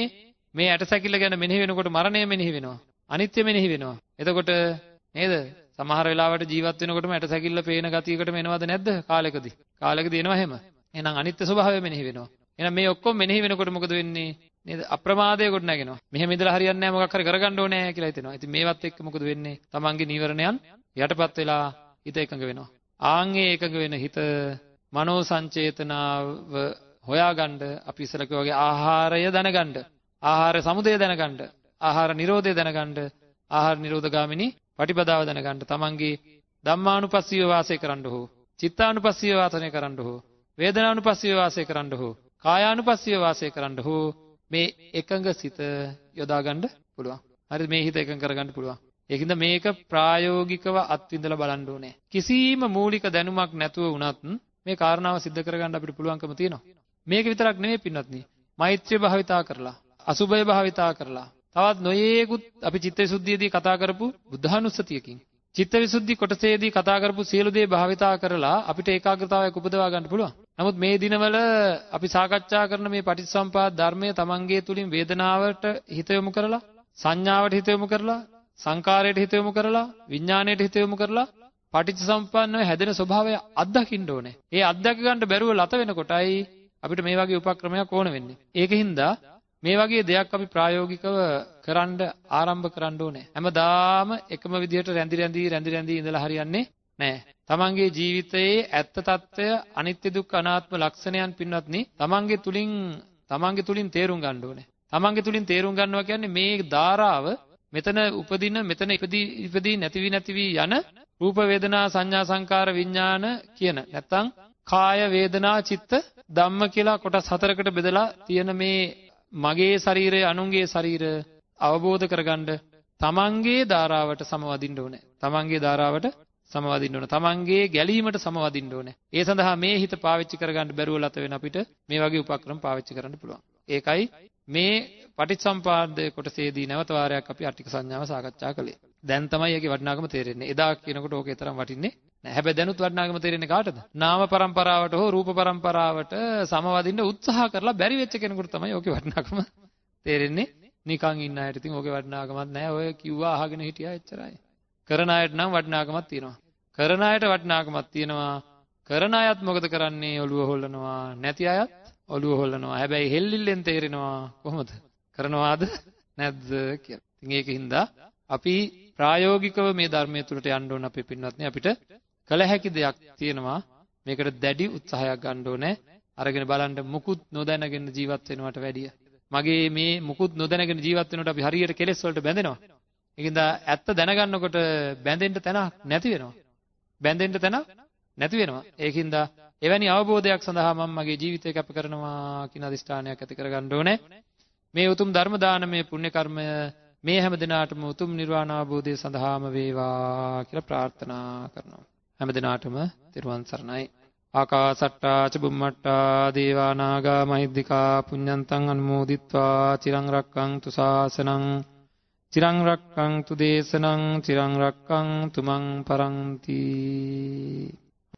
මේ ඇටසැකිල්ල ගැන මෙනෙහි වෙනකොට මරණය මෙනෙහි වෙනවා. අනිත්‍ය මෙනෙහි වෙනවා. එතකොට නේද? සමහර වෙලාවට ජීවත් වෙනකොටම ඇටසැකිල්ල පේන ගතියකටම එනවද නැද්ද කාලෙකදී? කාලෙකදී එනවා එහෙම. එහෙනම් අනිත්‍ය ස්වභාවය මෙනෙහි වෙනවා. එහෙනම් මේ ඔක්කොම මෙනෙහි වෙනකොට මොකද වෙන්නේ? නේද? අප්‍රමාදය කොට නැගෙනවා. මෙහෙම ඉඳලා හරියන්නේ නැහැ මොකක් හරි කරගන්න ඕනේ කියලා හිතෙනවා. ඉතින් මේවත් එක්ක මොකද වෙන්නේ? තමන්ගේ නීවරණයන් යටපත් වෙලා හිත එකඟ වෙනවා. ආන්ගේ එකඟ වෙන හිත මනෝ සංචේතනාව හොයාගන්න අපි ඉස්සරක වගේ ආහාරය දැනගන්න. ආහාර සමුදය දැනගන්න. ආහාර නිරෝධය දැනගන්න. ආහාර නිරෝධගාමිනී පටිපදාව දැනගන්න. තමන්ගේ ධම්මානුපස්සීව වාසය කරන්න හෝ චිත්තානුපස්සීව වාසනය කරන්න හෝ වේදනානුපස්සීව වාසය කරන්න හෝ කායානුපස්සීව වාසය කරන්න හෝ මේ එකඟ සිත යොදා ගන්න පුළුවන්. හරිද මේ හිත එකඟ කරගන්න පුළුවන්. ඒකින්ද මේක ප්‍රායෝගිකව අත්විඳලා බලන්න ඕනේ. කිසිම මූලික දැනුමක් නැතුව වුණත් මේ කාරණාව सिद्ध කරගන්න අපිට පුළුවන්කම තියෙනවා. මේක විතරක් නෙමෙයි පින්වත්නි. මෛත්‍රිය භාවිතා කරලා, අසුභය භාවිතා කරලා, තවත් නොයේකුත් අපි චිත්තවිසුද්ධියේදී කතා කරපු බුද්ධානුස්සතියකින් චිත්තවිසුද්ධි කොටසේදී කතා කරපු සියලු දේ භාවිතා කරලා අපිට ඒකාග්‍රතාවයක් උපදවා ගන්න පුළුවන්. නමුත් මේ දිනවල අපි සාකච්ඡා කරන මේ පටිච්චසම්පාද ධර්මය තමන්ගේ තුලින් වේදනාවට හිත යොමු කරලා සංඥාවට හිත යොමු කරලා සංකාරයට හිත යොමු කරලා විඥාණයට හිත යොමු කරලා පටිච්චසම්පන්නව හැදෙන ස්වභාවය අත්දකින්න ඕනේ. ඒ අත්දක ගන්න බැරුව ලත වෙනකොටයි අපිට මේ වගේ උපක්‍රමයක් ඕන වෙන්නේ. ඒකින්ද මේ වගේ දෙයක් අපි ප්‍රායෝගිකව කරන්න ආරම්භ කරන්න ඕනේ. හැමදාම එකම විදිහට රැඳි රැඳි රැඳි රැඳි ඉඳලා හරියන්නේ නැහැ. තමන්ගේ ජීවිතයේ ඇත්ත తত্ত্বය අනිත්‍ය දුක්ඛ අනාත්ම ලක්ෂණයන් පින්වත්නි තමන්ගේ තුලින් තමන්ගේ තුලින් තේරුම් ගන්න ඕනේ. තමන්ගේ තුලින් තේරුම් ගන්නවා කියන්නේ මේ ධාරාව මෙතන උපදින මෙතන ඉපදී ඉපදී නැති වී නැති වී යන රූප වේදනා සංඥා සංකාර විඥාන කියන නැත්තම් කාය වේදනා චිත්ත ධම්ම කියලා කොටස් හතරකට බෙදලා තියෙන මේ මගේ ශරීරය අනුන්ගේ ශරීර අවබෝධ කරගන්න තමන්ගේ ධාරාවට සමවදින්න ඕනේ. තමන්ගේ ධාරාවට සමවදින්න ඕනේ. තමන්ගේ ගැලීමට සමවදින්න ඕනේ. ඒ සඳහා මේ හිත පාවිච්චි කරගන්න බැරුව ලත වෙන අපිට මේ වගේ උපක්‍රම පාවිච්චි කරන්න පුළුවන්. ඒකයි මේ පටිච්චසම්පාද කොටසේදී නැවත වාරයක් අපි අට්ටික සංඥාව සාකච්ඡා කළේ. දැන් තමයි ඒකේ වටිනාකම තේරෙන්නේ. එදා කියනකොට ඕකේ තරම් වටින්නේ නැහැ. හැබැයි දැනුත් වටිනාකම තේරෙන්නේ කාටද? නාම પરම්පරාවට හෝ රූප પરම්පරාවට සමවදින්න උත්සාහ කරලා බැරි වෙච්ච කෙනෙකුට තමයි ඕකේ වටිනාකම තේරෙන්නේ. නිකන් ඉන්න අයට ඉතින් ඕකේ වටිනාකමක් නැහැ. ඔය කිව්වා අහගෙන හිටියා එච්චරයි. කරන අයට නම් වටිනාකමක් තියෙනවා. කරන අයට වටිනාකමක් තියෙනවා. කරන අයත් මොකද කරන්නේ? ඔළුව හොල්ලනවා. නැති අයත් ඔළුව හොල්ලනවා. හැබැයි හෙල්ලිල්ලෙන් තේරෙනවා කොහොමද? කරනවාද නැද්ද කියලා. ඉතින් ඒකින්ද අපි ප්‍රායෝගිකව මේ ධර්මයේ තුලට යන්න ඕන අපේ පින්වත්නි අපිට කළ හැකි දෙයක් තියෙනවා මේකට දැඩි උත්සාහයක් ගන්න ඕනේ අරගෙන බලන්න මුකුත් නොදැනගෙන ජීවත් වෙනවට වැඩිය. මගේ මේ මුකුත් නොදැනගෙන ජීවත් වෙනකොට අපි හරියට කෙලෙස් වලට බැඳෙනවා. ඒකින්ද ඇත්ත දැනගන්නකොට බැඳෙන්න තැනක් නැති වෙනවා. බැඳෙන්න තැනක් නැති වෙනවා. ඒකින්ද එවැනි අවබෝධයක් සඳහා මම මගේ ජීවිතය කැප කරනවා කියන අදිෂ්ඨානයක් ඇති කරගන්න ඕනේ. මේ උතුම් ධර්ම දානමය පුණ්‍ය කර්මය මේ හැම දිනාටම උතුම් නිර්වාණ අවබෝධය සඳහාම වේවා කියලා ප්‍රාර්ථනා කරනවා. හැම දිනාටම තෙරුවන් සරණයි. ආකාසට්ටා ච බුම්මට්ටා දේවා නාග මහිද්దికා පුඤ්ඤන්තං අනුමෝදිත්වා චිරං රක්ඛන්තු ශාසනං චිරං රක්ඛන්තු දේශනං චිරං රක්ඛන්තු මං පරන්ති